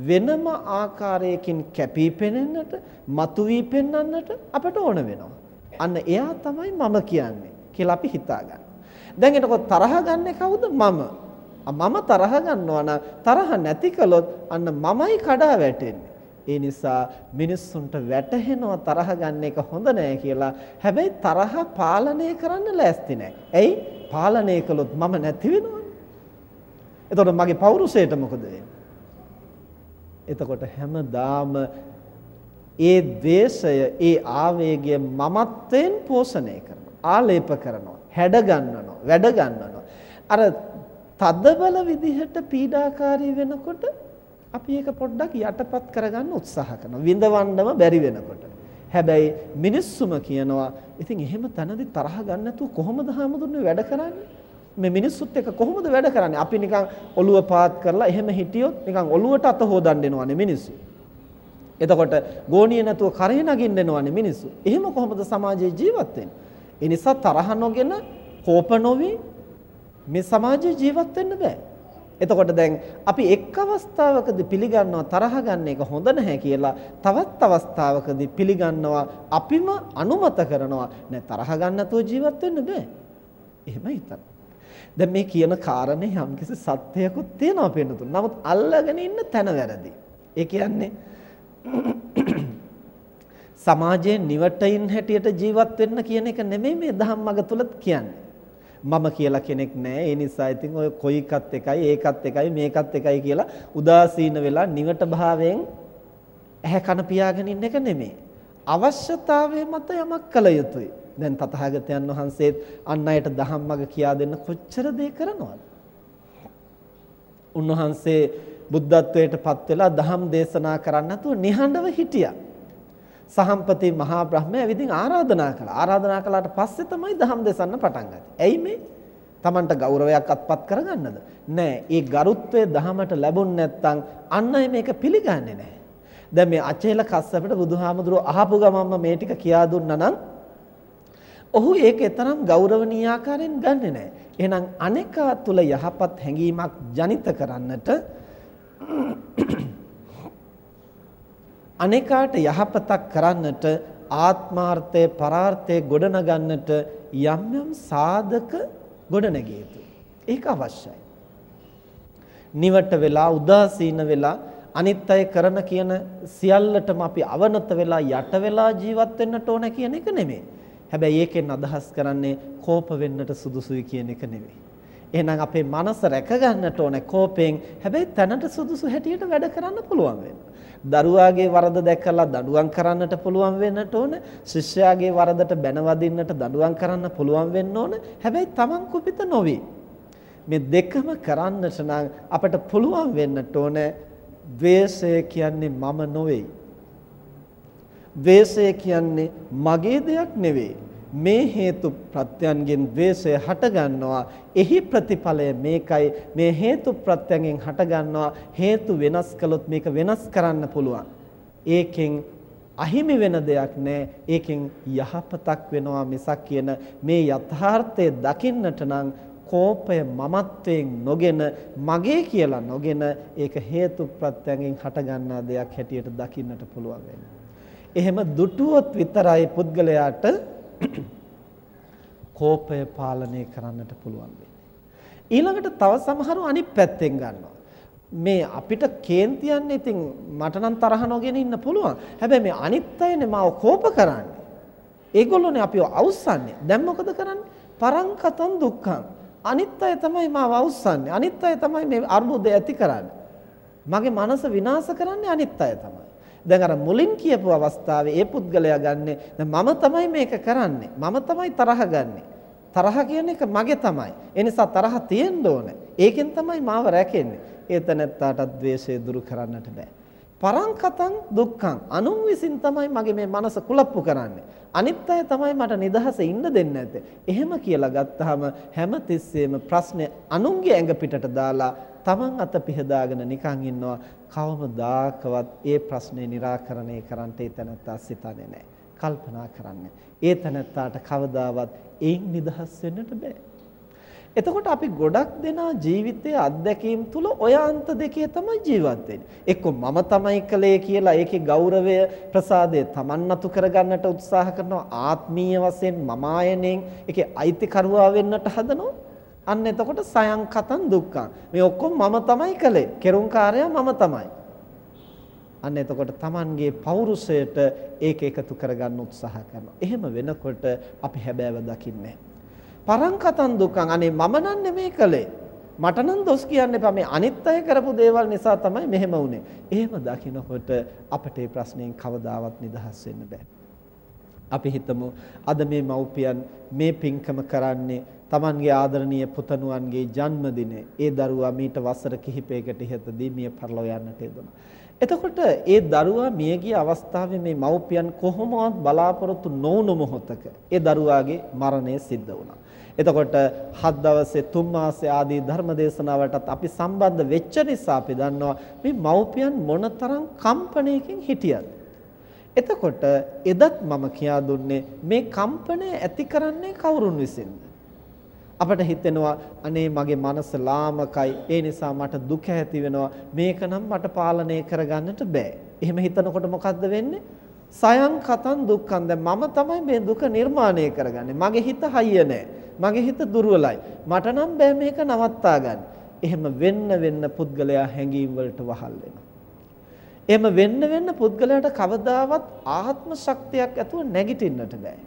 වෙනම ආකාරයකින් කැපී පෙනෙන්නට, මතුවී පෙන්වන්නට අපට ඕන වෙනවා. අන්න එයා තමයි මම කියන්නේ කියලා අපි හිතාගන්න. දැන් එතකොට තරහ ගන්නෙ කවුද? මම. මම තරහ ගන්නවා නම් තරහ නැති කළොත් අන්න මමයි කඩා වැටෙන්නේ. ඒ නිසා මිනිස්සුන්ට වැටහෙනවා තරහ ගන්න එක හොඳ නෑ කියලා. හැබැයි තරහ පාලනය කරන්න ලෑස්ති නෑ. ඇයි? පාලනය කළොත් මම නැති වෙනවනේ. එතකොට මගේ පෞරුෂයට මොකද වෙන්නේ? එතකොට හැමදාම ඒ ද්වේෂය, ඒ ආවේගය මමත්වයෙන් පෝෂණය කරනවා. ආලේප කරනවා. හැඩ ගන්නනවා. වැඩ ගන්නනවා. අර තදබල විදිහට පීඩාකාරී වෙනකොට අපි ඒක පොඩ්ඩක් යටපත් කරගන්න උත්සාහ කරනවා. විඳවන්නම බැරි වෙනකොට. හැබැයි මිනිස්සුම කියනවා ඉතින් එහෙම තනදි තරහ ගන්න නැතුව කොහොමද හාමුදුරනේ වැඩ කරන්නේ? මේ මිනිස්සුත් එක්ක කොහොමද වැඩ කරන්නේ? අපි නිකන් ඔළුව පාත් කරලා එහෙම හිටියොත් නිකන් ඔළුවට අත හොදන්න එනවනේ මිනිස්සු. එතකොට ගෝණිය නැතුව කරේ නගින්න එනවනේ මිනිස්සු. එහෙම කොහොමද සමාජයේ ජීවත් වෙන්නේ? ඒ නිසා තරහ නොගෙන කෝප නොවි මේ සමාජයේ ජීවත් වෙන්න බෑ. එතකොට දැන් අපි එක් අවස්ථාවකදී පිළිගන්නවා තරහ ගන්න එක හොඳ නැහැ කියලා තවත් අවස්ථාවකදී පිළිගන්නවා අපිම අනුමත කරනවා නෑ තරහ ගන්න නැතුව ජීවත් වෙන්න බෑ. එහෙම හිතන්න. දැන් මේ කියන කාරණේ යම්කිසි සත්‍යයකුත් තියෙනවා පෙන්නතුන්. නමුත් අල්ලගෙන ඉන්න තැන වැරදි. ඒ කියන්නේ සමාජයේ නිවටයින් හැටියට ජීවත් වෙන්න කියන එක නෙමෙයි මේ ධම්මග තුල කියන්නේ. මම කියලා කෙනෙක් නැහැ. ඒ නිසා ඉතින් ඔය කොයිකත් එකයි ඒකත් එකයි මේකත් එකයි කියලා උදාසීන වෙලා නිවට භාවයෙන් ඇහැ කන පියාගෙන ඉන්න එක නෙමෙයි. අවශ්‍යතාවය මත යමක් කළ යුතුයි. දැන් තථාගතයන් වහන්සේත් අන් අයට ධම්මග කියා දෙන්න කොච්චර දේ කරනවද? උන්වහන්සේ බුද්ධත්වයට පත් වෙලා ධම් දේශනා කරන්න නැතුව නිහඬව හිටියා. සහම්පති මහා බ්‍රහ්මයා ඇවිදින් ආරාධනා කළා. ආරාධනා කළාට පස්සේ තමයි දහම් දෙසන්න පටන් ගත්තේ. ඇයි මේ? Tamanට ගෞරවයක් අත්පත් කරගන්නද? නෑ. ඒ ගරුත්වය දහමට ලැබුණ නැත්නම් අන්න මේක පිළිගන්නේ නෑ. දැන් මේ අචේල කස්සපට බුදුහාමුදුරුවෝ අහපු ගමන්ම මේ ටික කියා දුන්නා නම් ඔහු ඒක තරම් ගෞරවනීය ආකාරයෙන් ගන්නෙ නෑ. එහෙනම් අනේකා තුල යහපත් හැඟීමක් ජනිත කරන්නට අනේකාට යහපතක් කරන්නට ආත්මාර්ථය පරාර්ථය ගොඩනගන්නට යම් යම් සාධක ගොඩනැගිය යුතුයි. ඒක අවශ්‍යයි. නිවට වෙලා උදාසීන වෙලා අනිත් අය කරන කියන සියල්ලටම අපි අවනත වෙලා යට වෙලා ජීවත් වෙන්නට ඕන කියන එක නෙමෙයි. හැබැයි ඒකෙන් අදහස් කරන්නේ කෝප වෙන්නට සුදුසුයි කියන එක නෙමෙයි. එහෙනම් අපේ මනස රැක ගන්නට ඕනේ කෝපයෙන්. හැබැයි තැනට සුදුසු හැටියට වැඩ කරන්න පුළුවන් වෙන්න. දරුවාගේ වරද දැකලා දඬුවම් කරන්නට පුළුවන් වෙන්නට ඕන. ශිෂ්‍යයාගේ වරදට බැනවදින්නට දඬුවම් කරන්න පුළුවන් වෙන්න ඕන. හැබැයි Taman කුපිත නොවේ. මේ දෙකම කරන්නට නම් අපට පුළුවන් වෙන්නට ඕන. ද්වේෂය කියන්නේ මම නොවේ. ද්වේෂය කියන්නේ මගේ දෙයක් නෙවෙයි. මේ හේතු ප්‍රත්‍යයන්ගෙන් ද්වේෂය හටගන්නවා. එහි ප්‍රතිඵලය මේකයි. මේ හේතු ප්‍රත්‍යයෙන් හටගන්නවා. හේතු වෙනස් කළොත් මේක වෙනස් කරන්න පුළුවන්. ඒකෙන් අහිමි වෙන දෙයක් නෑ. ඒකෙන් යහපතක් වෙනවා මිසක් කියන මේ යථාර්ථය දකින්නට නම් කෝපය මමත්වයෙන් නොගෙන මගේ කියලා නොගෙන ඒක හේතු ප්‍රත්‍යයෙන් හටගන්නා දෙයක් හැටියට දකින්නට පුළුවන් එහෙම දුටුවොත් විතරයි පුද්ගලයාට කෝපය පාලනය කරන්නට පුළුවන් ඊළඟට තව සමහරු අනිත් පැත්තෙන් ගන්නවා. මේ අපිට කේන්තියන්නේ ඉතින් මට නම් තරහ නොගෙන ඉන්න පුළුවන්. හැබැයි මේ අනිත් අයනේ මාව කෝප කරන්නේ. ඒගොල්ලෝනේ අපිව අවුස්සන්නේ. දැන් මොකද කරන්නේ? පරංකතං දුක්ඛං. අනිත් අය තමයි මාව අවුස්සන්නේ. අනිත් අය තමයි මේ අර්බුදය ඇති කරන්නේ. මගේ මනස විනාශ කරන්නේ අනිත් අය තමයි. දැන් අර මුලින් කියපු අවස්ථාවේ ඒ පුද්ගලයා ගන්නෙ මම තමයි මේක කරන්නේ. මම තමයි තරහ ගන්නෙ. තරහ කියන එක මගේ තමයි. ඒ නිසා තරහ තියෙන්න ඕන. ඒකෙන් තමයි මාව රැකෙන්නේ. ඒ තැනත්තාට ද්වේෂය දුරු කරන්නට බෑ. පරංකතං දුක්ඛං අනුන් විසින් තමයි මගේ මේ මනස කුලප්පු කරන්නේ. අනිත් අය තමයි මට නිදහස ඉන්න දෙන්නේ නැත්තේ. එහෙම කියලා ගත්තාම හැම තිස්සෙම ප්‍රශ්නේ අනුන්ගේ ඇඟ පිටට දාලා Taman අත පිහදාගෙන නිකන් ඉන්නවා කවමදාකවත් ඒ ප්‍රශ්නේ निराකරණය කරන්න ඒ තැනත්තා සිතන්නේ නැහැ. කල්පනා කරන්නේ. ඒ තැනත්තාට කවදාවත් ඒන් නිදහස් වෙන්නට බෑ. එතකොට අපි ගොඩක් දෙනා ජීවිතයේ අත්දැකීම් තුල ඔය අන්ත දෙකේ තමයි ජීවත් වෙන්නේ. එක්ක මම තමයි කලේ කියලා ඒකේ ගෞරවය ප්‍රසාදය Taman නතු කරගන්නට උත්සාහ කරනවා ආත්මීය වශයෙන් මම ආයනෙන් ඒකේ අයිතිකරුවා වෙන්නට හදනවා. අන්න එතකොට සයන්කතන් දුක්ඛං. මේ ඔක්කොම මම තමයි කළේ. කෙරුම්කාරයා මම තමයි. අන්න එතකොට Tamanගේ පෞරුෂයට ඒක එකතු කරගන්න උත්සාහ කරනවා. එහෙම වෙනකොට අපි හැබෑව දකින්නේ පරංකතන් දුක්ඛං අනේ මම නම් නෙමේ කළේ. මට නම් දොස් කියන්න එපා මේ අනිත් අය කරපු දේවල් නිසා තමයි මෙහෙම වුනේ. එහෙම දකිනකොට අපිට මේ ප්‍රශ්نين කවදාවත් නිදහස් වෙන්න බෑ. අපි හිතමු අද මේ මව්පියන් මේ පින්කම කරන්නේ Tamanගේ ආදරණීය පුතණුවන්ගේ ජන්මදිනේ. ඒ දරුවා මීට වසර කිහිපයකට ඉහතදී මිය පරලෝ යන්නට යෙදුණා. එතකොට ඒ දරුවා මියගිය අවස්ථාවේ මේ මව්පියන් කොහොමවත් බලාපොරොත්තු නොවුණු මොහොතක ඒ දරුවාගේ මරණය සිද්ධ වුණා. එතකොට හත් දවසේ තුන් මාසේ ආදී ධර්ම දේශනාවලටත් අපි සම්බන්ධ වෙච්ච නිසා අපි දන්නවා මේ මව්පියන් මොනතරම් කම්පණයකින් හිටියද. එතකොට එදත් මම කියා දුන්නේ මේ කම්පණය ඇති කරන්නේ කවුරුන් විසින්ද? අපට හිතෙනවා අනේ මගේ මනස ලාමකයි ඒ නිසා මට දුක ඇති වෙනවා මේක නම් මට පාලනය කරගන්නට බෑ. එහෙම හිතනකොට මොකද්ද වෙන්නේ? සයන් කතන් දුක්ඛන් දැන් මම තමයි මේ දුක නිර්මාණය කරගන්නේ. මගේ හිත හයිය නෑ. මගේ හිත දුර්වලයි. මට නම් බෑ මේක නවත්තා ගන්න. එහෙම වෙන්න වෙන්න පුද්ගලයා හැඟීම් වලට වහල් වෙනවා. එහෙම වෙන්න වෙන්න පුද්ගලයාට කවදාවත් ආත්ම ශක්තියක් ඇතුව නැගිටින්නට බෑ.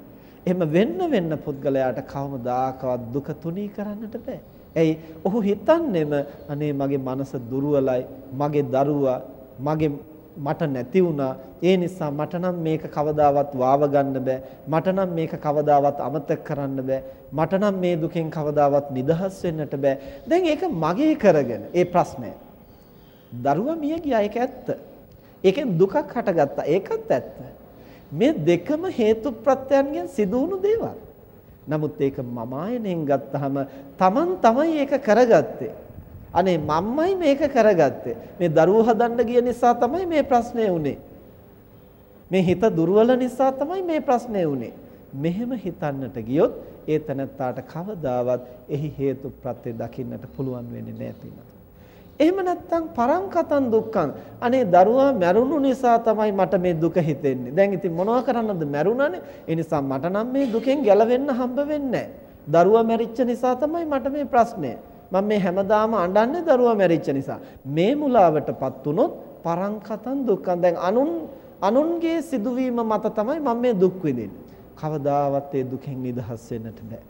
එහෙම වෙන්න වෙන්න පුද්ගලයාට කවමදාකවත් දුක තුනී කරන්නට බෑ. ඇයි? ඔහු හිතන්නේම අනේ මගේ මනස දුර්වලයි, මගේ දරුවා, මගේ මට නැති වුණා. ඒ නිසා මට නම් මේක කවදාවත් වාව ගන්න බෑ. මට නම් මේක කවදාවත් අමතක කරන්න බෑ. මට නම් මේ දුකෙන් කවදාවත් නිදහස් වෙන්නට බෑ. දැන් ඒක මගේ කරගෙන ඒ ප්‍රශ්නය. දරුවා මිය ගියා ඒක ඇත්ත. ඒකෙන් දුකක් හටගත්තා. ඒකත් ඇත්ත. මේ දෙකම හේතු ප්‍රත්‍යයන්ගෙන් සිදු වුණු දේවල්. නමුත් ඒක මම ආයනෙන් ගත්තාම Taman තමයි ඒක කරගත්තේ. අනේ මම්මයි මේක කරගත්තේ. මේ දරුවෝ හදන්න ගිය නිසා තමයි මේ ප්‍රශ්නේ උනේ. මේ හිත දුර්වල නිසා තමයි මේ ප්‍රශ්නේ උනේ. මෙහෙම හිතන්නට ගියොත් ඒ තනත්තාට කවදාවත් එහි හේතු ප්‍රත්‍ය දකින්නට පුළුවන් වෙන්නේ නැහැ එහෙම නැත්නම් පරංකතන් දුක්ඛං අනේ දරුවා මැරුණු නිසා තමයි මට මේ දුක හිතෙන්නේ. දැන් ඉතින් මොනවා කරන්නද මැරුණානේ. ඒ නිසා මට නම් මේ දුකෙන් ගැලවෙන්න හම්බ වෙන්නේ දරුවා මැරිච්ච නිසා තමයි මට මේ ප්‍රශ්නය. මම මේ හැමදාම අඬන්නේ දරුවා මැරිච්ච නිසා. මේ මුලාවටපත් වුනොත් පරංකතන් දුක්ඛං දැන් අනුන් අනුන්ගේ සිදුවීම මත තමයි මම මේ දුක් විඳින්නේ. කවදාවත් ඒ දුකෙන් නිදහස් වෙන්නට බෑ.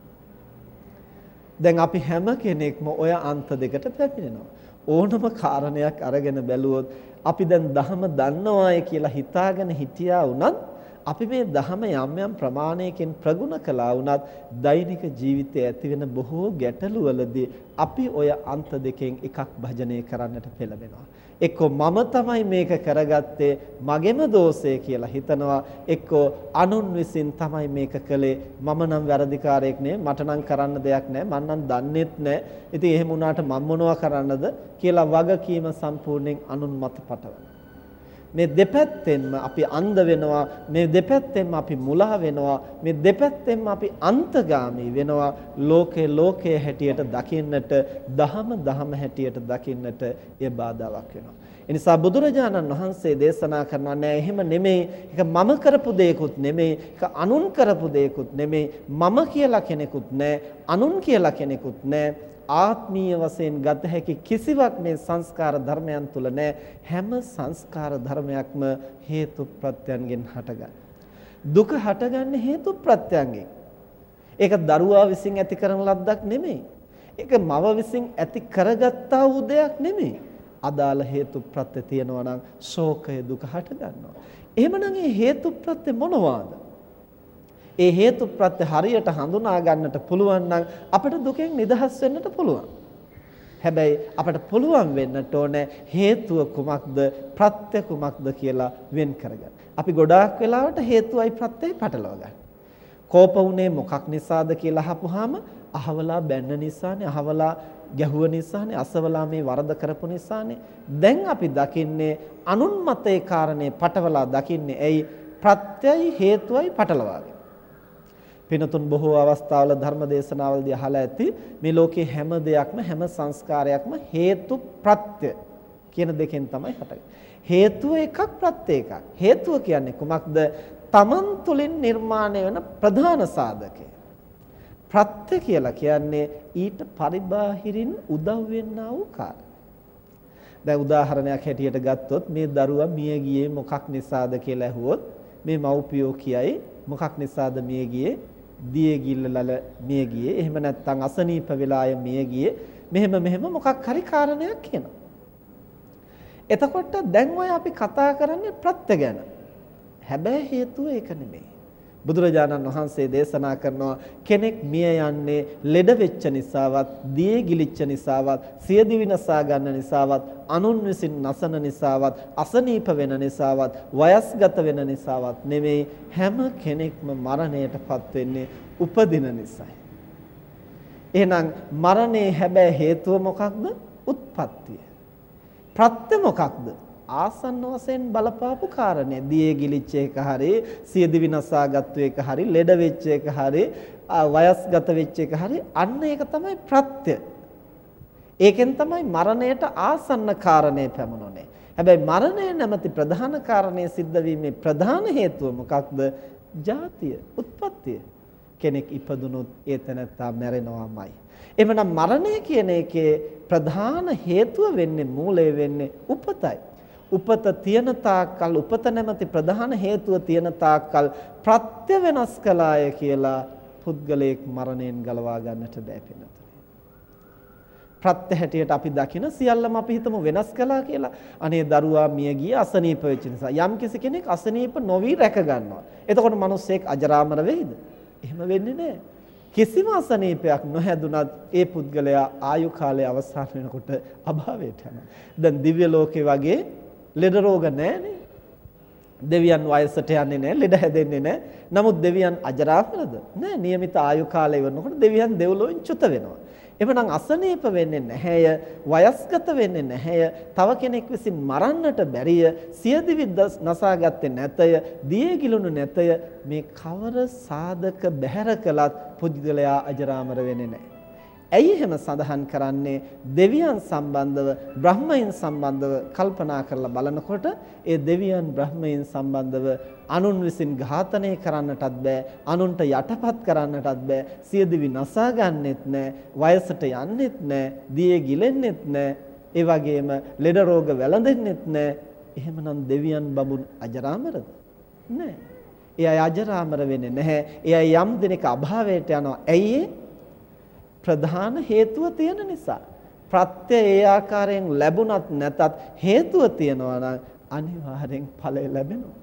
දැන් අපි හැම කෙනෙක්ම ඔය අන්ත දෙකට පැමිණෙනවා. ඕනම කාරණයක් අරගෙන බැලුවොත් අපි දැන් ධහම දන්නවාය කියලා හිතාගෙන හිටියා වුණත් අපි මේ ධහම යම් යම් ප්‍රමාණයකින් ප්‍රගුණ කළා වුණත් දෛනික ජීවිතයේ ඇතිවෙන බොහෝ ගැටලුවලදී අපි ඔය අන්ත දෙකෙන් එකක් භජනය කරන්නට පෙළඹෙනවා. එක්කෝ මම තමයි මේක කරගත්තේ මගේම දෝෂය කියලා හිතනවා. එක්කෝ අනුන් විසින් තමයි මේක කළේ. මම නම් වැරදිකාරයෙක් නේ මට නම් කරන්න දෙයක් නැහැ මං නම් දන්නෙත් නැහැ ඉතින් එහෙම වුණාට මම මොනවා කරන්නද කියලා වගකීම සම්පූර්ණයෙන් අනුන් මත පටවනවා. මේ දෙපැත්තෙන්ම අපි අන්ධ වෙනවා මේ දෙපැත්තෙන්ම අපි මුලා වෙනවා මේ දෙපැත්තෙන්ම අපි අන්තගාමී වෙනවා. ලෝකේ ලෝකයේ හැටියට දකින්නට දහම දහම හැටියට දකින්නට ඒ බාධාවක් වෙනවා. එනිසා බුදුරජාණන් වහන්සේ දේශනා කරනවා නෑ එහෙම නෙමෙයි ඒක මම කරපු දෙයක්ුත් නෙමෙයි ඒක අනුන් කරපු දෙයක්ුත් නෙමෙයි මම කියලා කෙනෙකුත් නෑ. අනුන් කියලා කෙනෙකුත් නෑ. ආත්මීය වශයෙන් ගත හැකි කිසිවක් මේ සංස්කාර ධර්මයන් තුල නැහැ. හැම සංස්කාර ධර්මයක්ම හේතු ප්‍රත්‍යයන්ගෙන් හටගන්න. දුක හටගන්නේ හේතු ප්‍රත්‍යයන්ගෙන්. ඒක දරුවා විසින් ඇති කරන ලද්දක් නෙමෙයි. ඒක මව විසින් ඇති කරගත්තා වූ දෙයක් නෙමෙයි. අදාළ හේතු ප්‍රත්‍ය තියෙනවා නම් ශෝකය දුක හට ගන්නවා. එහෙමනම් මේ හේතු ප්‍රත්‍ය මොනවාද? ඒ හේතු ප්‍රත්‍ය හරියට හඳුනා ගන්නට පුළුවන් නම් අපිට දුකෙන් නිදහස් වෙන්නට පුළුවන්. හැබැයි අපට පුළුවන් වෙන්නට ඕනේ හේතුව කුමක්ද ප්‍රත්‍ය කුමක්ද කියලා වෙන් කරගන්න. අපි ගොඩාක් වෙලාවට හේතුවයි ප්‍රත්‍යයි පටලවා ගන්න. කෝප වුණේ මොකක් නිසාද කියලා අහපුවාම අහවලා බැන්න නිසානේ අහවලා ගැහුව නිසානේ අසවලා මේ වරද කරපු නිසානේ දැන් අපි දකින්නේ අනුන් මතේ කාරණේ පටවලා දකින්නේ ඇයි ප්‍රත්‍යයි හේතුවයි පටලවාගෙන පිනතුන් බොහෝ අවස්ථාවල ධර්ම දේශනාවලදී අහලා ඇති මේ ලෝකේ හැම දෙයක්ම හැම සංස්කාරයක්ම හේතු ප්‍රත්‍ය කියන දෙකෙන් තමයි හටගන්නේ. හේතුව එකක් ප්‍රත්‍ය එකක්. හේතුව කියන්නේ කුමක්ද? තමන් තුළින් නිර්මාණය වෙන ප්‍රධාන සාධකය. ප්‍රත්‍ය කියලා කියන්නේ ඊට පරිබාහිරින් උදව් වෙන්නා වූ කාර්ය. දැන් උදාහරණයක් හැටියට ගත්තොත් මේ දරුවා මිය ගියේ මොකක් නිසාද කියලා ඇහුවොත් මේ මව්පියෝ කියයි මොකක් නිසාද මිය ගියේ දිය ගිල්ලල මිය ගියේ එහෙම නැත්නම් අසනීප වෙලාය මිය ගියේ මෙහෙම මෙහෙම මොකක් හරි කාරණයක් කියනවා. එතකොට දැන් ඔය අපි කතා කරන්නේ ප්‍රත්‍ය ගැන. හැබැයි හේතුව ඒක නෙමෙයි. බුදුරජාණන් වහන්සේ දේශනා කරනවා කෙනෙක් මිය යන්නේ ලෙඩ වෙච්ච නිසාවත්, දියේ ගිලිච්ච නිසාවත්, සියදිවි නසා ගන්න නිසාවත්, අනුන් විසින් නසන නිසාවත්, අසනීප වෙන නිසාවත්, වයස්ගත වෙන නිසාවත් නෙමෙයි හැම කෙනෙක්ම මරණයටපත් වෙන්නේ උපදින නිසායි. එහෙනම් මරණේ හැබැයි හේතුව මොකක්ද? උත්පත්තිය. ප්‍රත්‍ය මොකක්ද? ආසන්න වශයෙන් බලපාපු කාරණේ දියේ ගිලිච්ච එක හරි සියදි විනාසාගත්තු එක හරි ලෙඩ වෙච්ච එක හරි වයස්ගත වෙච්ච එක හරි අන්න ඒක තමයි ප්‍රත්‍ය. ඒකෙන් තමයි මරණයට ආසන්න කාරණේ පැමුණුනේ. හැබැයි මරණය නැමැති ප්‍රධාන කාරණේ සිද්ධ වීමේ ප්‍රධාන හේතුව මොකක්ද? ජාතිය උත්පත්තිය. කෙනෙක් ඉපදුනොත් ඒ තැනත්තා මැරෙනවාමයි. එමනම් මරණය කියන එකේ ප්‍රධාන හේතුව වෙන්නේ මූලය වෙන්නේ උපතයි. උපත තියෙන තාක්කල් උපත නැමැති ප්‍රධාන හේතුව තියෙන තාක්කල් ප්‍රත්‍ය වෙනස් කළාය කියලා පුද්ගලයෙක් මරණයෙන් ගලවා ගන්නට බෑ පිනතුනේ. ප්‍රත්‍ය හැටියට අපි දකින සියල්ලම අපි හිතමු වෙනස් කළා කියලා. අනේ දරුවා මිය ගිය අසනීප වෙච්ච නිසා යම් කෙනෙක් අසනීප නොවි රැක ගන්නවා. එතකොට මිනිස්සෙක් අජරාමර වෙයිද? එහෙම වෙන්නේ නැහැ. කිසිම අසනීපයක් නොහැදුනත් ඒ පුද්ගලයා ආයු කාලය අවසන් වෙනකොට අභාවයට යනවා. දැන් දිව්‍ය ලෝකේ වගේ ලෙඩ රෝග නැහැනේ. දෙවියන් වයසට යන්නේ නැහැ, ලෙඩ හැදෙන්නේ නැහැ. නමුත් දෙවියන් අජරාමරද? නැහැ. નિયમિત ආයු කාලය වෙනකොට දෙවියන් දෙව්ලොවෙන් චුත වෙනවා. එවනම් අසනීප වෙන්නේ නැහැය, වයස්ගත වෙන්නේ නැහැය, තව කෙනෙක් විසින් මරන්නට බැරිය, සියදිවි නසාගත්තේ නැතය, දියේ ගිලුණු නැතය. මේ කවර සාධක බැහැර කළත් පුද්ගලයා අජරාමර වෙන්නේ නැහැ. ඇයි එහෙම සඳහන් කරන්නේ? දෙවියන් සම්බන්ධව බ්‍රහ්මයන් සම්බන්ධව කල්පනා කරලා බලනකොට ඒ දෙවියන් බ්‍රහ්මයන් සම්බන්ධව අනුන් විසින් ඝාතනය කරන්නටත් බෑ අනුන්ට යටපත් කරන්නටත් බෑ සියදිවි නසා ගන්නෙත් නෑ වයසට යන්නෙත් නෑ දියේ ගිලෙන්නෙත් නෑ ඒ වගේම ලෙඩ රෝග වැළඳෙන්නෙත් නෑ. එහෙමනම් දෙවියන් බඹුන් අජරාමරද? නෑ. ඒ අය අජරාමර වෙන්නේ නැහැ. ඒ අය යම් දිනක අභාවයට යනවා. ඇයි ප්‍රධාන හේතුව තියෙන නිසා. ප්‍රත්‍ය ඒ ආකාරයෙන් ලැබුණත් නැතත් හේතුව තියනවා නම් අනිවාර්යෙන් ඵලය ලැබෙනවා.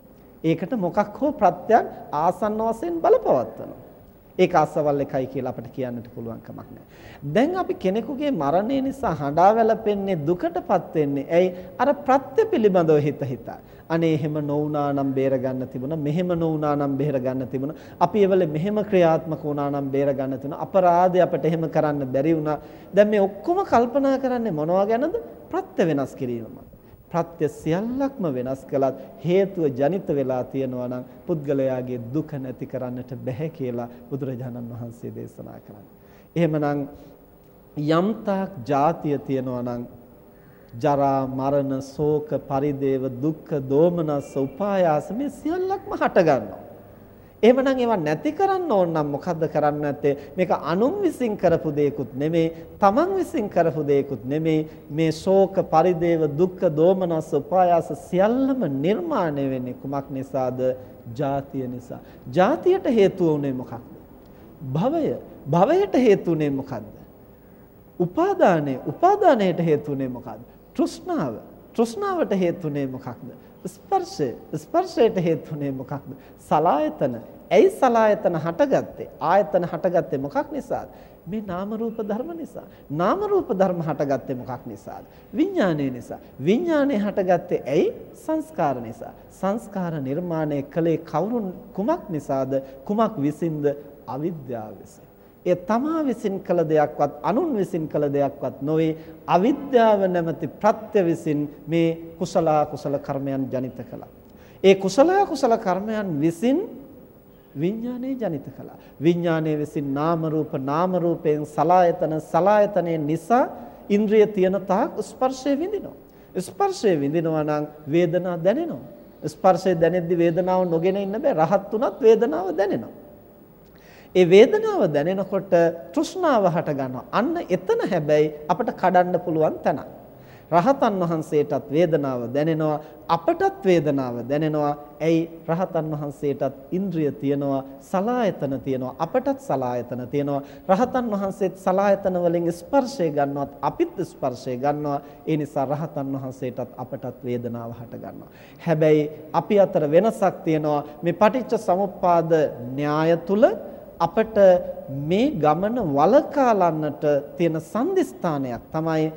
ඒකට මොකක් හෝ ප්‍රත්‍යක් ආසන්න වශයෙන් බලපවත්වනවා. ඒක අසවල් එකයි කියලා අපිට කියන්නට පුළුවන් කමක් නැහැ. දැන් අපි කෙනෙකුගේ මරණය නිසා හඬා වැළපෙන්නේ දුකටපත් වෙන්නේ. ඇයි? අර ප්‍රත්‍ය පිළිබඳව හිත හිතා. අනේ එහෙම නොවුනා නම් බේර ගන්න තිබුණා. මෙහෙම නොවුනා නම් බේර ගන්න තිබුණා. අපි ඒවල මෙහෙම ක්‍රියාත්මක වුණා නම් බේර ගන්න තිබුණා. අපරාධය අපිට එහෙම කරන්න බැරි වුණා. දැන් මේ ඔක්කොම කල්පනා කරන්නේ මොනවා ගැනද? ප්‍රත්‍ය වෙනස් කිරීමම. ප්‍රත්‍ය සියල්ලක්ම වෙනස් කළත් හේතුව ජනිත වෙලා තියෙනවා නම් පුද්ගලයාගේ දුක නැති කරන්නට බැහැ කියලා බුදුරජාණන් වහන්සේ දේශනා කරන්නේ. එහෙමනම් යම්තාක් ಜಾතිය තියෙනවා නම් ජරා මරණ ශෝක පරිදේව දුක්ඛ දෝමනස්ස උපායාස මේ සියල්ලක්ම හට ගන්නවා. එහෙමනම් ඒවා නැති කරන්න ඕන නම් මොකද්ද කරන්න නැත්තේ? මේක අනුන් විසින් කරපු දෙයක්ුත් නෙමෙයි, තමන් විසින් කරපු දෙයක්ුත් නෙමෙයි. මේ ශෝක, පරිදේව, දුක්ඛ, දෝමනස්, උපායාස සියල්ලම නිර්මාණය වෙන්නේ කුමක් නිසාද? ජාතිය නිසා. ජාතියට හේතුව උනේ මොකක්ද? භවය. භවයට හේතු උනේ මොකද්ද? උපාදානය. උපාදානයට හේතු උනේ මොකද්ද? තෘෂ්ණාව. තෘෂ්ණාවට හේතුනේ මොකක්ද? ස්පර්ශය. ස්පර්ශයට හේතුනේ මොකක්ද? සලායතන. ඇයි සලායතන හටගත්තේ? ආයතන හටගත්තේ මොකක් නිසාද? මේ නාම රූප ධර්ම නිසා. නාම රූප ධර්ම හටගත්තේ මොකක් නිසාද? විඥානය නිසා. විඥානය හටගත්තේ ඇයි? සංස්කාර නිසා. සංස්කාර නිර්මාණය කළේ කවුරුන් කුමක් නිසාද? කුමක් විසින්ද? අවිද්‍යාව විසින්. ඒ තමා විසින් කළ දෙයක්වත් අනුන් විසින් කළ දෙයක්වත් නොවේ අවිද්‍යාව නැමැති ප්‍රත්‍ය විසින් මේ කුසල කුසල කර්මයන් ජනිත කළා. ඒ කුසල කුසල කර්මයන් විසින් විඥානයේ ජනිත කළා. විඥානයේ විසින් නාම රූප නාම රූපයෙන් සලායතන සලායතනයේ නිසා ඉන්ද්‍රිය තියන තාක් ස්පර්ශය විඳිනවා. ස්පර්ශය විඳිනවා නම් වේදනාව දැනෙනවා. ස්පර්ශය දැනෙද්දි වේදනාව නොගෙන ඉන්න බෑ. රහත් උනත් වේදනාව දැනෙනවා. ඒ වේදනාව දැනෙනකොට තෘෂ්ණාව හට ගන්නවා. අන්න එතන හැබැයි අපට කඩන්න පුළුවන් තැනක්. රහතන් වහන්සේටත් වේදනාව දැනෙනවා අපටත් වේදනාව දැනෙනවා. ඇයි රහතන් වහන්සේටත් ඉන්ද්‍රිය තියෙනවා, සලායතන තියෙනවා, අපටත් සලායතන තියෙනවා. රහතන් වහන්සේත් සලායතන වලින් ස්පර්ශය ගන්නවත් අපිත් ස්පර්ශය ගන්නවා. ඒ නිසා රහතන් වහන්සේටත් අපටත් වේදනාව හට ගන්නවා. හැබැයි අපි අතර වෙනසක් තියෙනවා. මේ පටිච්ච සමුප්පාද න්‍යාය තුල අපට මේ ගමන වලකාලන්නට තියෙන සම්දිස්ථානයක් තමයි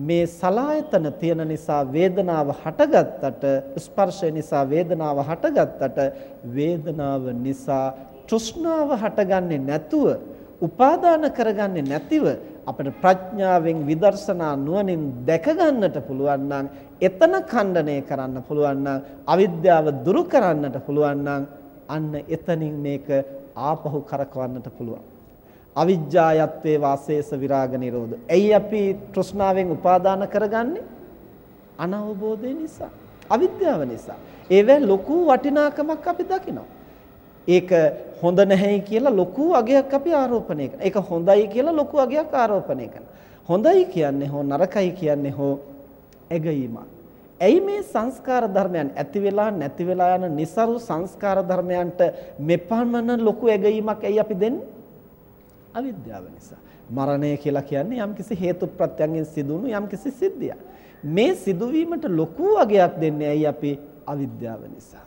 මේ සලායතන තියෙන නිසා වේදනාව හටගත්තට ස්පර්ශය නිසා වේදනාව හටගත්තට වේදනාව නිසා තෘෂ්ණාව හටගන්නේ නැතුව උපාදාන කරගන්නේ නැතිව අපිට ප්‍රඥාවෙන් විදර්ශනා නුවණින් දැක ගන්නට පුළුවන් නම් එතන ඛණ්ඩණය කරන්න පුළුවන් නම් අවිද්‍යාව දුරු කරන්නට පුළුවන් නම් අන්න එතනින් මේක ආපහු කරකවන්නට පුළුවන් අවිජ්ජායත්වේ වාසේස විරාග නිරෝධ. ඇයි අපි තෘෂ්ණාවෙන් උපාදාන කරගන්නේ? අනවබෝධය නිසා. අවිද්‍යාව නිසා. ඒවැ ලොකු වටිනාකමක් අපි දකිනවා. ඒක හොඳ නැහැයි කියලා ලොකු අගයක් අපි ආරෝපණය කරනවා. ඒක හොඳයි කියලා ලොකු අගයක් ආරෝපණය කරනවා. හොඳයි කියන්නේ හෝ නරකයි කියන්නේ හෝ ඇගීමක්. ඇයි මේ සංස්කාර ධර්මයන් ඇති වෙලා නැති වෙලා යන નિસරු සංස්කාර ධර්මයන්ට මෙපමණ ලොකු ඇගීමක් ඇයි අපි දෙන්නේ? අවිද්‍යාව නිසා. මරණය කියලා කියන්නේ යම්කිසි හේතු ප්‍රත්‍යයෙන් සිදුණු යම්කිසි සිද්ධියක්. මේ සිදුවීමට ලොකු අගයක් දෙන්නේ ඇයි අපි අවිද්‍යාව නිසා.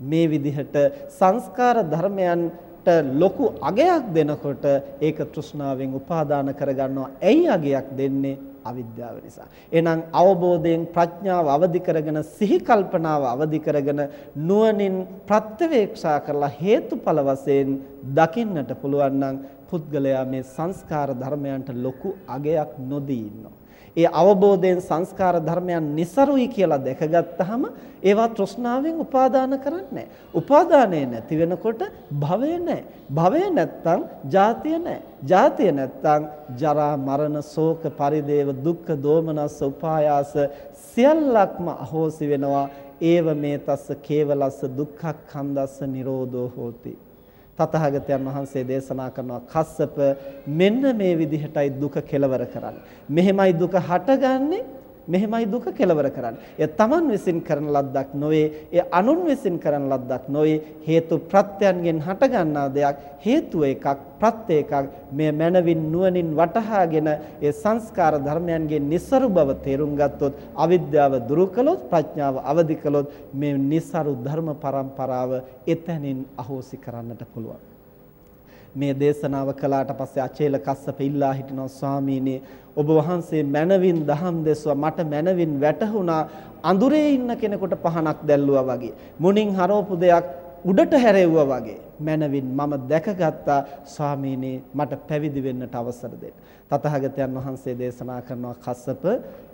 මේ විදිහට සංස්කාර ධර්මයන්ට ලොකු අගයක් දෙනකොට ඒක තෘෂ්ණාවෙන් උපාදාන කරගන්නවා. ඇයි අගයක් දෙන්නේ? අවිද්‍යාව නිසා. එහෙනම් අවබෝධයෙන් ප්‍රඥාව අවදි කරගෙන සිහි කල්පනාව අවදි කරගෙන නුවණින් ප්‍රත්‍යවේක්ෂා කරලා හේතුඵල වශයෙන් දකින්නට පුළුවන් නම් පුද්ගලයා මේ සංස්කාර ධර්මයන්ට ලොකු අගයක් නොදී ඉන්නවා. ඒ අවබෝධයෙන් සංස්කාර ධර්මයන් નિසරුයි කියලා දැකගත්තාම ඒවා තෘෂ්ණාවෙන් උපාදාන කරන්නේ උපාදානය නැති වෙනකොට භවය නැහැ. භවය නැත්තම් ජාතිය නැහැ. ජාතිය නැත්තම් ජරා මරණ ශෝක පරිදේව දුක්ඛ දෝමනස්ස උපායාස සියල්ලක්ම අහෝසි වෙනවා. ඒව මේ තස්ස කේවලස්ස දුක්ඛක්ඛන්දස්ස නිරෝධෝ හෝති. තථාගතයන් වහන්සේ දේශනා කරනවා කස්සප මෙන්න මේ විදිහටයි දුක කෙලවර කරන්නේ. මෙහෙමයි දුක හටගන්නේ මෙහෙමයි දුක කෙලවර කරන්නේ. එය තමන් විසින් කරන ලද්දක් නොවේ. එය අනුන් විසින් කරන ලද්දක් නොවේ. හේතු ප්‍රත්‍යයන්ගෙන් හටගන්නා දෙයක් හේතුව එකක් ප්‍රත්‍ය එකක්. මේ මනවින් නුවණින් වටහාගෙන ඒ සංස්කාර ධර්මයන්ගේ નિસරු බව තේරුම් ගත්තොත් අවිද්‍යාව දුරු කළොත් ප්‍රඥාව අවදි කළොත් මේ નિસරු ධර්ම පරම්පරාව එතනින් අහෝසි කරන්නට පුළුවන්. මේ දේශනාව කළාට පස්සේ අචේල කස්සප ඉල්ලා හිටිනවා ස්වාමීනි ඔබ වහන්සේ මනවින් දහම් දෙස්වා මට මනවින් වැටහුණා අඳුරේ ඉන්න කෙනෙකුට පහනක් දැල්ලුවා වගේ. මුණින් හරවපු දෙයක් උඩට හැරෙව්වා වගේ මනවින් මම දැකගත්තා ස්වාමීනි මට පැවිදි වෙන්නට අවසර දෙන්න. තථාගතයන් වහන්සේ දේශනා කරනවා කස්සප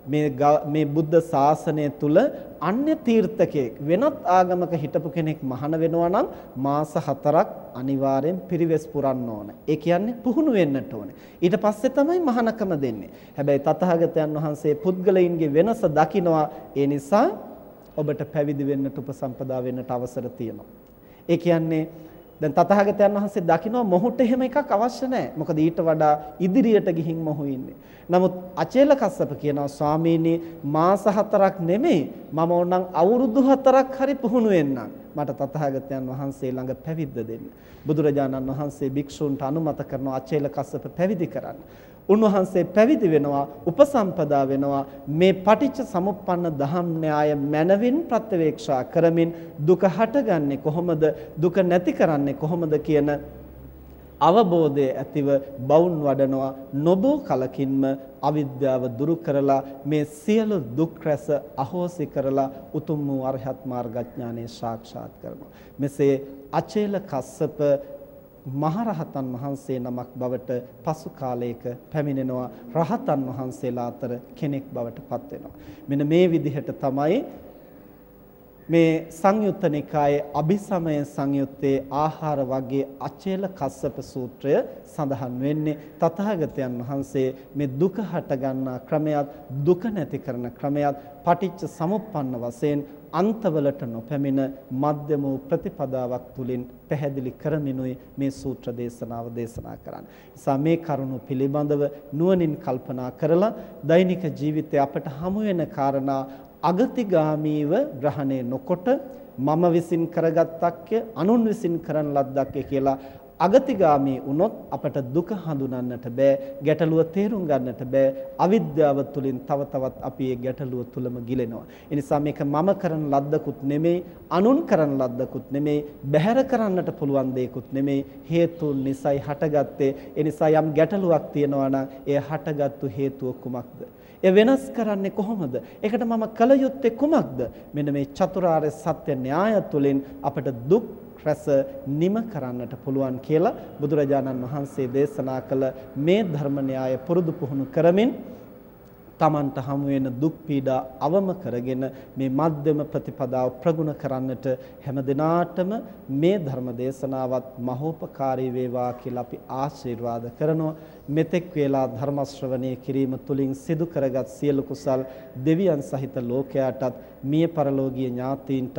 මේ මේ බුද්ධ ශාසනය තුල අන්‍ය තීර්ථකයෙක් වෙනත් ආගමක හිටපු කෙනෙක් මහාන වෙනවා නම් මාස 4ක් අනිවාර්යෙන් පිරිවෙස් පුරන්න ඕන. ඒ කියන්නේ පුහුණු වෙන්නට ඕනේ. ඊට පස්සේ තමයි මහානකම දෙන්නේ. හැබැයි තථාගතයන් වහන්සේ පුද්ගලයින්ගේ වෙනස දකිනවා. ඒ නිසා ඔබට පැවිදි වෙන්නට උපසම්පදා වෙන්නට අවසර තියෙනවා. ඒ කියන්නේ දැන් තථාගතයන් වහන්සේ දකිනවා මොහුට එහෙම එකක් අවශ්‍ය නැහැ. මොකද ඊට වඩා ඉදිරියට ගිහින් මොහු ඉන්නේ. නමුත් අචේල කස්සප කියනවා ස්වාමීනි මාස හතරක් නෙමෙයි මම ඕනනම් අවුරුදු හතරක් හරි පුහුණු වෙන්නම්. මට තථාගතයන් වහන්සේ ළඟ පැවිද්ද දෙන්න. බුදුරජාණන් වහන්සේ භික්ෂූන්ට අනුමත කරන අචේල කස්සප පැවිදි කරන්න. උන්වහන්සේ පැවිදි වෙනවා උපසම්පදා වෙනවා. මේ පටිච්ච සමුප්පන්න දහම් න්‍යාය මනවින් ප්‍රත්‍යවේක්ෂා කරමින් දුක හටගන්නේ කොහොමද? දුක නැති කරන්නේ කොහොමද කියන අවබෝධය ඇතිව බවුන් වඩනවා. නොබෝ කලකින්ම අවිද්‍යාව දුරු කරලා මේ සියලු දුක් රැස අහෝසි කරලා උතුම් වූ අරහත් මාර්ගඥානය සාක්ෂාත් කරනවා. මෙසේ අචේල කස්සප මහරහතන් වහන්සේ නමක් බවට පසු කාලයක පැමිණෙනවා. රහතන් වහන්සේලා අතර කෙනෙක් බවට පත් වෙනවා. මෙන්න මේ විදිහට තමයි මේ සංයුත්ත නිකායේ අபிසමය සංයුත්තේ ආහාර වර්ගයේ අචේල කස්සප සූත්‍රය සඳහන් වෙන්නේ. තථාගතයන් වහන්සේ මේ දුක හට ගන්නා ක්‍රමයක් දුක නැති කරන ක්‍රමයක් පටිච්ච සමුප්පන්න වශයෙන් අන්තවලට නොපැමිණ මධ්‍යම වූ ප්‍රතිපදාවක් තුලින් පැහැදිලි කරමිනුයි මේ සූත්‍ර දේශනාව දේශනා කරන්නේ. නිසා මේ කරුණු පිළිබඳව නුවණින් කල්පනා කරලා දෛනික ජීවිතේ අපට හමු වෙන කාරණා අගතිගාමීව ග්‍රහණය නොකොට මම විසින් කරගත්තක්ය අනුන් විසින් කරන ලද්දක්ය කියලා අගතිගාමී වුණොත් අපට දුක හඳුනන්නට බෑ ගැටලුව තේරුම් ගන්නට බෑ. අවිද්‍යාව තුළින් තව තවත් අපි ඒ ගැටලුව තුලම ගිලෙනවා. ඒ නිසා මේක මම කරන ලද්දකුත් නෙමෙයි අනුන් කරන ලද්දකුත් නෙමෙයි බැහැර කරන්නට පුළුවන් දෙයක්ුත් නෙමෙයි. හේතුන් නිසයි හටගත්තේ. ඒ නිසා යම් ගැටලුවක් තියෙනවා නම් ඒ හටගත්තු හේතුව කුමක්ද? ඒ වෙනස් කරන්නේ කොහොමද? ඒකට මම කල යුත්තේ කුමක්ද? මෙන්න මේ චතුරාර්ය සත්‍ය න්‍යාය තුළින් අපට දුක් රැස නිම කරන්නට පුළුවන් කියලා බුදුරජාණන් වහන්සේ දේශනා කළ මේ ධර්ම න්‍යාය පුරුදු පුහුණු කරමින් තමන්ට හමු වෙන දුක් පීඩා අවම කරගෙන මේ මධ්‍යම ප්‍රතිපදාව ප්‍රගුණ කරන්නට හැම දිනාටම මේ ධර්ම දේශනාවත් මහෝපකාරී වේවා කියලා අපි ආශිර්වාද කරනවා. මෙතෙක් වේලා ධර්ම ශ්‍රවණය කිරීම තුලින් සිදු කරගත් සියලු කුසල් දෙවියන් සහිත ලෝකයාටත් මිය පරලෝකීය ඥාතීන්ටත්